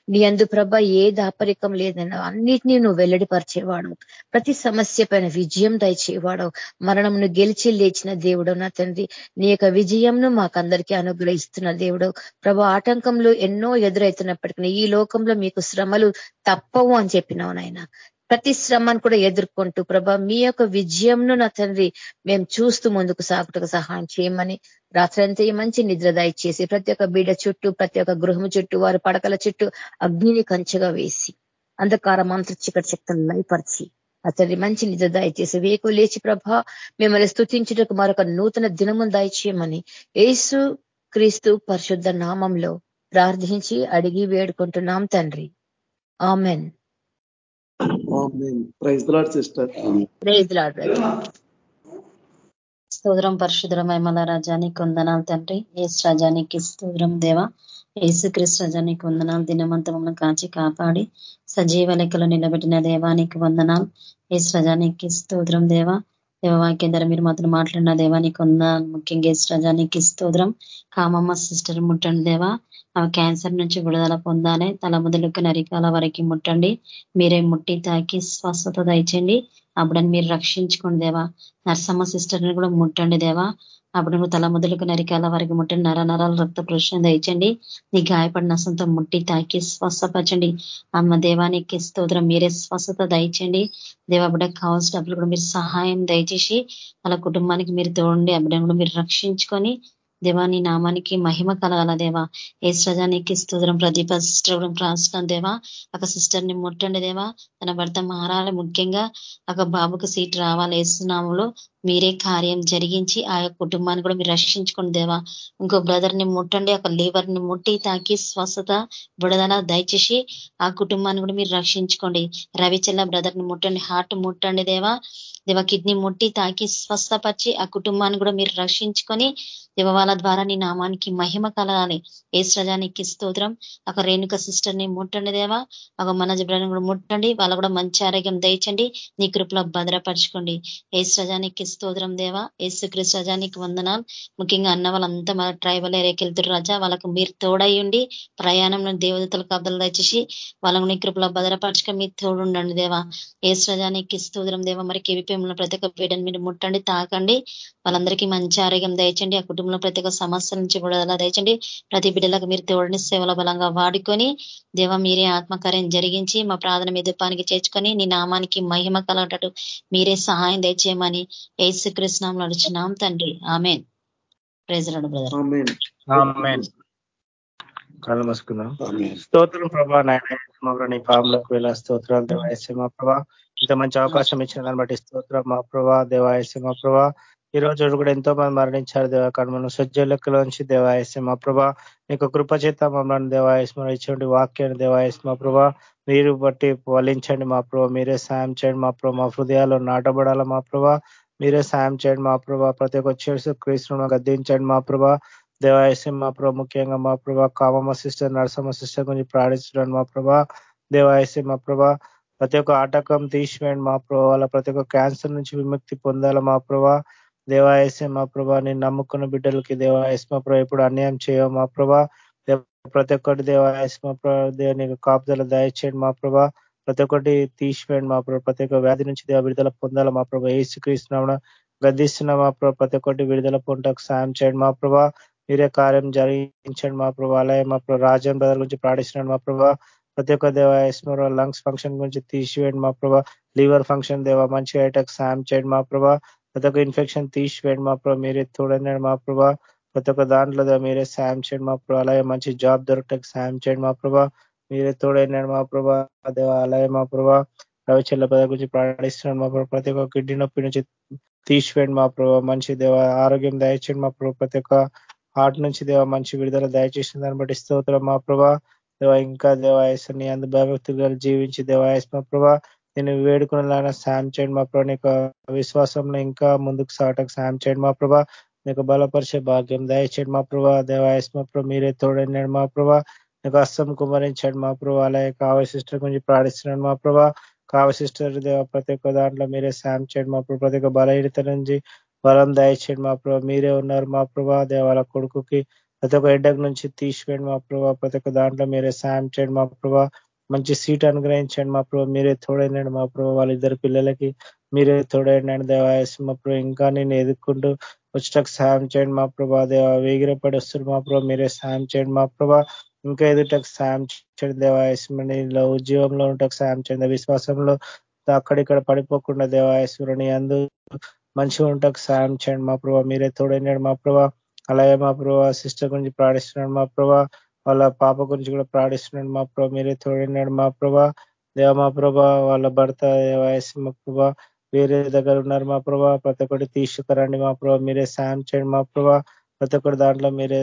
నీ అందు ప్రభ ఏ దాపరికం లేదన్నా అన్నిటినీ నువ్వు వెల్లడిపరిచేవాడు. ప్రతి సమస్య పైన విజయం దయచేవాడు. మరణంను గెలిచి లేచిన దేవుడు నా తండ్రి. నీ యొక్క విజయంను మాకందరికీ అనుగ్రహిస్తున్న దేవుడు. ప్రభ ఆటంకంలో ఎన్నో ఎదురవుతున్నప్పటికీ ఈ లోకంలో మీకు శ్రమలు తప్పవు అని చెప్పినావు నాయన. ప్రతి శ్రమను కూడా ఎదుర్కొంటూ ప్రభ మీ యొక్క విజయంను నా తండ్రి మేము చూస్తూ ముందుకు సాగుటకు సహాయం చేయమని రాత్రంతా మంచి నిద్ర దయచేసి ప్రతి ఒక్క బీడ చుట్టూ ప్రతి ఒక్క గృహము చుట్టూ వారి పడకల చుట్టూ అగ్నిని కంచెగా వేసి అంధకార మంత్ర చికటి శక్తులు లయపరిచి అతన్ని మంచి నిద్ర దయచేసి వేకు లేచి ప్రభ మిమ్మల్ని స్థుతించుటకు మరొక నూతన దినము దయచేయమని ఏసు క్రీస్తు పరిశుద్ధ నామంలో ప్రార్థించి అడిగి వేడుకుంటున్నాం తండ్రి. Amen. Praise Lord sister. Praise Lord స్తోత్రం పరిశుద్ర మన రాజానికి వందనాలు తండ్రి. ఏసు రాజానికి స్తోత్రం దేవ. ఏసుక్రీస్తు రాజానికి వందనాలు. దినమంతా మమ్మల్ని కాచి కాపాడి సజీవ లెక్కలు నిలబెట్టిన దేవానికి వందనాలు. ఏసు రాజానికి స్తోత్రం దేవ. దేవవాక్యం ధర మీరు మాత్రం మాట్లాడిన దేవానికి ఉన్న ముఖ్యంగా రాజానికి స్తోత్రం. కామమ్మ సిస్టర్ ముట్టండి దేవా. ఆ క్యాన్సర్ నుంచి విడుదల పొందాలి తల మొదలుకు నరికాల వరకు ముట్టండి. మీరే ముట్టి తాకి స్వస్థత దయచండి అప్పుడని మీరు రక్షించుకోండి దేవా. నర్సమ్మ సిస్టర్ని కూడా ముట్టండి దేవా. అప్పుడు నువ్వు తల మొదలుకు నరికాల వారికి ముట్టి నర నరాలు రక్త పురుషం దయచండి నీ గాయపడిన సొంత ముట్టి తాకి స్వస్థపరచండి. అమ్మ దేవానికి స్తోత్రం. మీరే స్వస్థత దయచండి దేవా బిడ్డకు కావాల్సిన డబ్బులు కూడా మీరు సహాయం దయచేసి వాళ్ళ కుటుంబానికి మీరు తోడండి. ఆ బిడ్డను కూడా మీరు రక్షించుకొని దేవా నీ నామానికి మహిమ కలగాల దేవా. ఏ సజానికి స్తోత్రం. ప్రదీప సిస్టర్ ప్రాస్తున్నాం దేవా. ఒక సిస్టర్ని ముట్టండి దేవా. తన భర్త మారాలి ముఖ్యంగా. ఒక బాబుకు సీట్ రావాలి. ఏసునామంలో మీరే కార్యం జరిగించి ఆ కుటుంబాన్ని కూడా మీరు రక్షించుకోండి దేవా. ఇంకో బ్రదర్ని ముట్టండి ఒక లీవర్ని ముట్టి తాకి స్వస్థత బుడదన దయచేసి ఆ కుటుంబాన్ని కూడా మీరు రక్షించుకోండి. రవిచల్ల బ్రదర్ని ముట్టండి హార్ట్ ముట్టండి దేవా. దేవ కిడ్నీ ముట్టి తాకి స్వస్థపరిచి ఆ కుటుంబాన్ని కూడా మీరు రక్షించుకొని దేవ వాళ్ళ ద్వారా నీ నామానికి మహిమ కలగాలి. ఏ సజానికి స్తోత్రం. ఒక రేణుక సిస్టర్ని ముట్టండి దేవా. ఒక మన బ్రదర్ కూడా ముట్టండి. వాళ్ళు కూడా మంచి ఆరోగ్యం దయచండి. నీ కృపలో భద్రపరచుకోండి. ఏ సజానికి స్తోత్రం దేవా. ఏసుక్రీస్తు రజానికి వందనాలు. ముఖ్యంగా అన్న వాళ్ళంతా మన ట్రైబల్ ఏరియాకి వెళ్తున్నారు రజా. వాళ్ళకు మీరు తోడయ్యండి ప్రయాణంలో దేవదతలకు కబలు దయచేసి వాళ్ళకు నీ కృపలో భద్రపరచక మీరు తోడుండండి దేవా. ఏ సజానికి స్తోత్రం దేవా. మరి కేవీపీఎంలో ప్రతి ఒక్క బిడ్డను మీరు ముట్టండి తాకండి. వాళ్ళందరికీ మంచి ఆరోగ్యం దయచండి ఆ కుటుంబంలో ప్రతి ఒక్క సమస్య నుంచి కూడా దయచండి ప్రతి బిడ్డలకు మీరు తోడని సేవల బలంగా వాడుకొని దేవ మీరే ఆత్మకార్యం జరిగించి మా ప్రార్థన మీ పానికి చేర్చుకొని నీ నామానికి మహిమ కలగటట్టు మీరే సహాయం దయచేయమని ఏసు కృష్ణం నడుచున్నాం తండ్రి. ఆమెన్. Praise Lord brother. కళ్ళు మూసుకుందాం. స్తోత్రం ప్రభా నాయన నీ పాములకు వెళ్ళా స్తోత్రం దేవాయసే మా ప్రభా. ఇంత మంచి అవకాశం ఇచ్చిన దాన్ని బట్టి స్తోత్రం మా ప్రభా దేవాయసే మా ప్రభా. ఈ రోజు కూడా ఎంతో మంది మరణించారు దేవా కర్మను. సజ్జలెక్కలోంచి దేవాయసే మా ప్రభా. నీకు కృప చేత మమ్మల్ని దేవాయస్మ ఇచ్చేటువంటి వాక్యాన్ని దేవాయస్ మా ప్రభా. మీరు బట్టి వలించండి మా ప్రభా. మీరే సాయం చేయండి మా ప్రభా. మా హృదయాల్లో నాటబడాల మా ప్రభా. మీరే సాయం చేయండి మా ప్రభా ప్రతి ఒక్క చేసి క్రీస్తును గద్దించండి మా ప్రభా దేవాయసం మా ప్రభా ముఖ్యంగా మా ప్రభా కామమ్మ సిస్టర్ నరసమ్మ సిస్టర్ గురించి ప్రార్థించడం మా ప్రభా దేవాయసం మా ప్రభా ప్రతి ఒక్క ఆటకం తీసివేయండి మా ప్రభా వాళ్ళ ప్రతి ఒక్క క్యాన్సర్ నుంచి విముక్తి పొందాల మా ప్రభా దేవాయసం మా ప్రభా నేను నమ్ముకున్న బిడ్డలకి దేవాయసం మా ప్రభా ఇప్పుడు అన్యాయం చేయవు మా ప్రభా ప్రతి ఒక్కటి దేవాయసం మా ప్రభా దేవుని కాపుదల దయచేయండి మా ప్రభా ప్రతి ఒక్కటి తీసివేయండి మా ప్రభు ప్రతి ఒక్క వ్యాధి నుంచి విడుదల పొందాలి మా ప్రభు ఏసుక్రీస్తున్నామన గద్దిస్తున్న మా ప్రభు ప్రతి ఒక్కటి విడుదల పొందకు సాయం చేయండి మా ప్రభా మీరే కార్యం జరిగించండి మా ప్రభు అలాగే మా ప్రభు రాజన్ బ్రదర్ గురించి ప్రాణిస్తున్నాడు మా ప్రభా ప్రతి ఒక్క దేవ లంగ్స్ ఫంక్షన్ గురించి తీసివేయండి మా ప్రభా లివర్ ఫంక్షన్ దేవ మంచి ఐటక్ సాయం చేయండి మా ప్రభా ప్రతి ఒక్క ఇన్ఫెక్షన్ తీసివేయండి మా ప్రభా మీరే తోడన్నాడు మా ప్రభా ప్రతి ఒక్క దాంట్లో మీరే సాయం చేయండి మా ప్రభా అలాగే మంచి జాబ్ దొరకటకు సాయం చేయండి మా ప్రభా మీరే తోడైనాడు మా ప్రభా దేవ అలాగే మా ప్రభా రవిచల్ల పద గురించి ప్రాణిస్తున్నాడు మా ప్రభు ప్రతి ఒక్క కిడ్నీ నొప్పి నుంచి తీసివేయండి మా ప్రభా మంచి దేవ ఆరోగ్యం దయచేయండి మా ప్రభు ప్రతి ఒక్క హార్ట్ నుంచి దేవ మంచి విడుదల దయచేసిన దాన్ని బట్టి స్తోత్రం మా ప్రభా దేవ ఇంకా దేవాయస్ని అందు భయభక్తులు జీవించి దేవాయస్ మా ప్రభా నేను వేడుకునేలాగా సాయం చేయండి మా ప్రభా నీకు విశ్వాసంలో ఇంకా ముందుకు సాగటకు సాయం చేయండి మా ప్రభా నీకు బలపరిచే భాగ్యం దయచేయండి మా ప్రభా దేవాయస్ మా ప్రభా మీరే తోడన్నాడు మా ప్రభా నీకు అస్సం కుమరించాడు మా ప్రభా అలాగే కావ్య సిస్టర్ గురించి ప్రాణిస్తున్నాడు మా ప్రభా కావ్య సిస్టర్ దేవ ప్రతి ఒక్క దాంట్లో మీరే సాయం చేయండి మా ప్రభు ప్రతి ఒక్క బలహీనత నుంచి బలం దయచేయండి మా ప్రభా మీరే ఉన్నారు మా ప్రభా దేవాల కొడుకుకి ప్రతి ఒక్క ఎడ్డకు నుంచి తీసివేయండి మా ప్రభా ప్రతి ఒక్క దాంట్లో మీరే సాయం చేయండి మా ప్రభా మంచి సీట్ అనుగ్రహించండి మా ప్రభు మీరే తోడైనాడు మా ప్రభు వాళ్ళిద్దరు పిల్లలకి మీరే తోడైనాడు దేవాయసి మా ప్రభా ఇంకా నేను ఎదుర్కొంటూ వచ్చటకు సాయం చేయండి మా ప్రభా దేవ వేగిరపడి వస్తుంది మా ప్రభు మీరే సాయం చేయండి మా ప్రభా ఇంకా ఎదుటకు సాయం చేయండి దేవాయస్మని ఉద్యోగంలో ఉంటకు సాయం చేయండి విశ్వాసంలో అక్కడిక్కడ పడిపోకుండా దేవాయశ్వరుని అందు మంచిగా ఉంటకు సాయం చేయండి మా ప్రభా. మీరే తోడైనాడు మా ప్రభా. అలాగే మా ప్రభా సిస్టర్ గురించి ప్రాణిస్తున్నాడు మా ప్రభా. వాళ్ళ పాప గురించి కూడా ప్రాణిస్తున్నాడు మా ప్రభా. మీరే తోడైనాడు మా ప్రభా. దేవ మా ప్రభా వాళ్ళ భర్త వయసు మా ప్రభా. వేరే దగ్గర ఉన్నారు మా ప్రభా. ప్రతి ఒక్కటి తీసుకురండి మా ప్రభా. మీరే సాయం చేయండి మా ప్రభా. ప్రతి ఒక్కటి దాంట్లో మీరే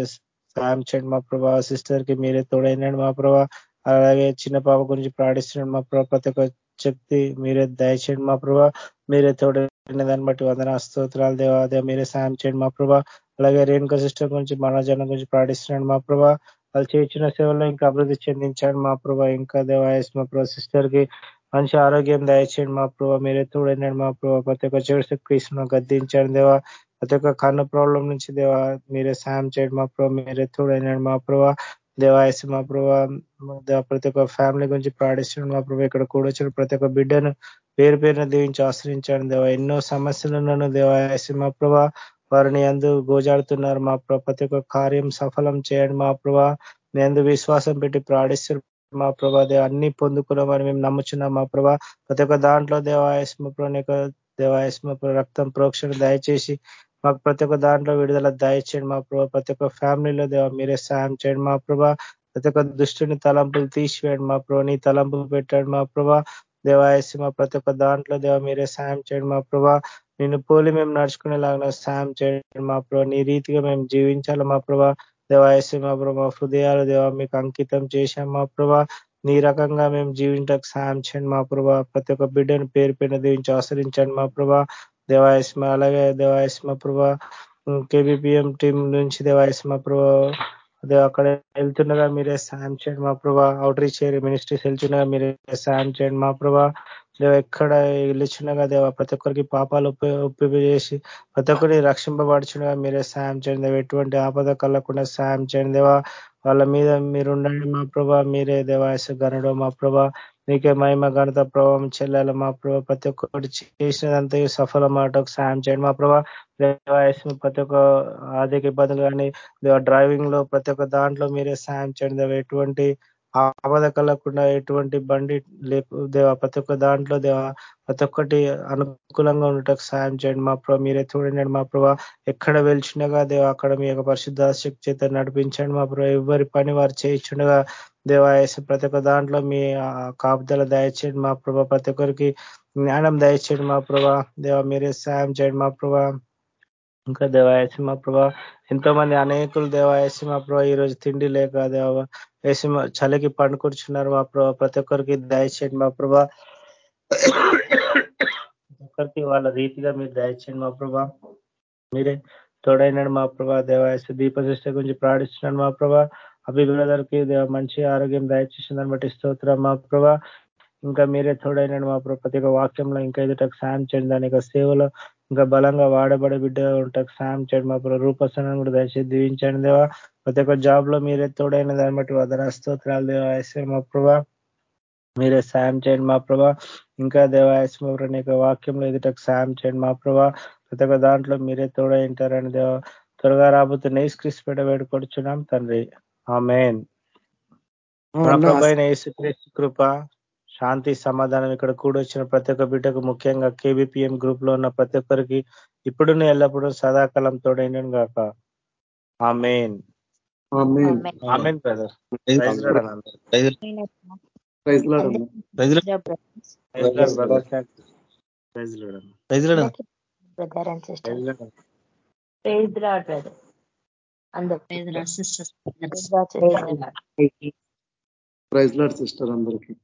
సాయం చేయండి మా ప్రభా సిస్టర్కి మీరే తోడైనాడు మా ప్రభా. అలాగే చిన్న పాప గురించి ప్రాణిస్తున్నాడు మా ప్రభా ప్రతి ఒక్క శక్తి మీరే దయచేయండి మా ప్రభా. మీరే తోడైన దాన్ని బట్టి వందన స్తోత్రాలు దేవాదే మీరే సాయం చేయండి మా ప్రభా. అలాగే రేణుక సిస్టర్ గురించి మనోజనం గురించి ప్రాణిస్తున్నాడు మా ప్రభా. వాళ్ళు చేసిన సేవల్లో ఇంకా అభివృద్ధి చెందించాడు మా ప్రభా. ఇంకా దేవాయస్ మా ప్రభా సిస్టర్కి మంచి ఆరోగ్యం దయచేయండి మా ప్రభా. మీరే తోడైనాడు మా ప్రభా. ప్రతి ఒక్క చెడు క్రీస్తును గద్దించాడు దేవా. ప్రతి ఒక్క కన్ను ప్రాబ్లం నుంచి దేవా మీరే సాయం చేయండి మా ప్రభావ మీరే తోడైనాడు మా ప్రభావ దేవాయసి మా ప్రభావ ప్రతి ఒక్క ఫ్యామిలీ గురించి ప్రాణిస్తున్నాడు మా ప్రభావ ఇక్కడ కూడొచ్చిన ప్రతి ఒక్క బిడ్డను పేరు పేరున దీవించి ఆశ్రయించాడు దేవా. ఎన్నో సమస్యలు ఉన్నాను దేవాయస్ మా ప్రభా. వారిని ఎందు గోజాడుతున్నారు మా ప్రభా. ప్రతి ఒక్క కార్యం సఫలం చేయండి మా ప్రభా. మీ విశ్వాసం పెట్టి ప్రాణిస్తున్నారు మా ప్రభా. దేవ అన్ని పొందుకున్నామని మేము నమ్ముచున్నాం మా ప్రభా. ప్రతి ఒక్క దాంట్లో దేవాయస్మ ప్రభు దేవాయస్మ రక్తం ప్రోక్షణ దయచేసి మాకు ప్రతి ఒక్క దాంట్లో విడుదల దయచేయండి మా ప్రభా ప్రతి ఒక్క ఫ్యామిలీలో దేవ మీరే సాయం చేయండి మా ప్రభా ప్రతి ఒక్క దుష్టుని తలంపులు తీసివేయండి మా ప్రభా నీ తలంపులు పెట్టాడు మా ప్రభా దేవాయస్మ ప్రతి ఒక్క దాంట్లో దేవ మీరే సాయం చేయండి మా ప్రభా నిన్ను పోలి మేము నడుచుకునేలాగా సాయం చేయండి మా ప్రభా నీ రీతిగా మేము జీవించాలి మా ప్రభా దేవాయసి మా ప్రభా హృదయాలు దేవ మీకు అంకితం చేశాం మా ప్రభా నీ రకంగా మేము జీవించడానికి సాయం చేయండి మా ప్రభా ప్రతి ఒక్క బిడ్డను పేరు పైన దీవించి ఆశ్రయించండి మా ప్రభా దేవాయస్మ అలాగే దేవాయస్మ ప్రభా కేబిపిఎం టీం నుంచి దేవాయస్మ ప్రభా అదే అక్కడ వెళ్తుండగా మీరే సాయం చేయండి మా ప్రభా అవుట్ రీచ్ మినిస్ట్రీస్ వెళ్తుండగా మీరే సాయం చేయండి మా ప్రభా. దేవ ఎక్కడ వెళ్ళిచుండగా దేవ ప్రతి ఒక్కరికి పాపాలు ఒప్పి చేసి ప్రతి ఒక్కరిని రక్షింపబడుచుండగా మీరే సాయం చేయండి దేవ. ఎటువంటి ఆపద కలగకుండా సాయం చేయండి దేవా. వాళ్ళ మీద మీరు ఉండండి మా ప్రభా మీరే దేవాయస గనుడు మా ప్రభా. మీకే మహిమ ఘనత ప్రభావం చెల్లాలి. మా ప్రభావ ప్రతి ఒక్కటి చేసినదంతా సఫలం ఆటకు సాయం చేయండి. మా ప్రభావం ప్రతి ఒక్క ఆర్థిక ఇబ్బందులు కానీ డ్రైవింగ్లో ప్రతి ఒక్క దాంట్లో మీరే సాయం చేయండి. ఎటువంటి ఆపద కలగకుండా ఎటువంటి బండి లేపు దేవా ప్రతి ఒక్క దాంట్లో దేవ ప్రతి ఒక్కటి అనుకూలంగా ఉండటకు సాయం చేయండి. మా ప్రభావ మీరే చూడండి మా ప్రభావ ఎక్కడ వెళ్చుండగా దేవ అక్కడ మీ యొక్క పరిశుద్ధ చేత నడిపించండి. మా ప్రభావ ఎవరి పని వారు చేయించుండగా దేవాయస ప్రతి ఒక్క దాంట్లో మీ కాపుదల దయచేయండి మా ప్రభా ప్రతి ఒక్కరికి జ్ఞానం దయచేయండి మా ప్రభా దేవ మీరే సాయం చేయండి మా ప్రభా ఇంకా దేవాయసి మా ప్రభా ఎంతో మంది అనేకులు దేవాయసి మా ప్రభా ఈ రోజు తిండి లేక దేవ వేసి చలికి పండుకూర్చున్నారు మా ప్రభా ప్రతి ఒక్కరికి దయచేయండి మా ప్రభా ఒక్కరికి వాళ్ళ రీతిగా మీరు దయచేయండి మా ప్రభా మీరే తోడైనాడు మా ప్రభా దేవాయసు దీపశిష్ట గురించి ప్రాణిస్తున్నాడు మా ప్రభా అభివృద్ధి మంచి ఆరోగ్యం దయచేసిందని బట్టి స్తోత్రం. మా ప్రభా ఇంకా మీరే తోడైనాడు. మా ప్రతి ఒక్క వాక్యంలో ఇంకా ఎదుటకు సాయం చేయండి. దాని సేవలో ఇంకా బలంగా వాడబడే బిడ్డ ఉంటాకు సాయం చేయండి. మా ప్రభు రూపసనం కూడా దయచేసి దీవించండి దేవా. ప్రతి ఒక్క జాబ్లో మీరే తోడైన దాన్ని బట్టి వదన స్తోత్రాలు దేవాయశ్వర మా ప్రభా మీరే సాయం చేయండి. మా ప్రభా ఇంకా దేవాయశ్వర నీకు వాక్యంలో ఎదుటకు సాయం చేయండి. మా ప్రభా ప్రతి ఒక్క దాంట్లో మీరే తోడైంటారని దేవ. త్వరగా రాబోతున్న నేస్క్రీస్ పెట్ట వేడుకొడుచున్నాం. తండ్రి ఆ మెయిన్ కృప శాంతి సమాధానం ఇక్కడ కూడొచ్చిన ప్రతి ఒక్క బిడ్డకు ముఖ్యంగా కేబిపిఎం గ్రూప్లో ఉన్న ప్రతి ఒక్కరికి ఇప్పుడు ఎల్లప్పుడూ సదాకాలం తోడైన గాక. Amen brother. Praise Lord sister అందరికీ.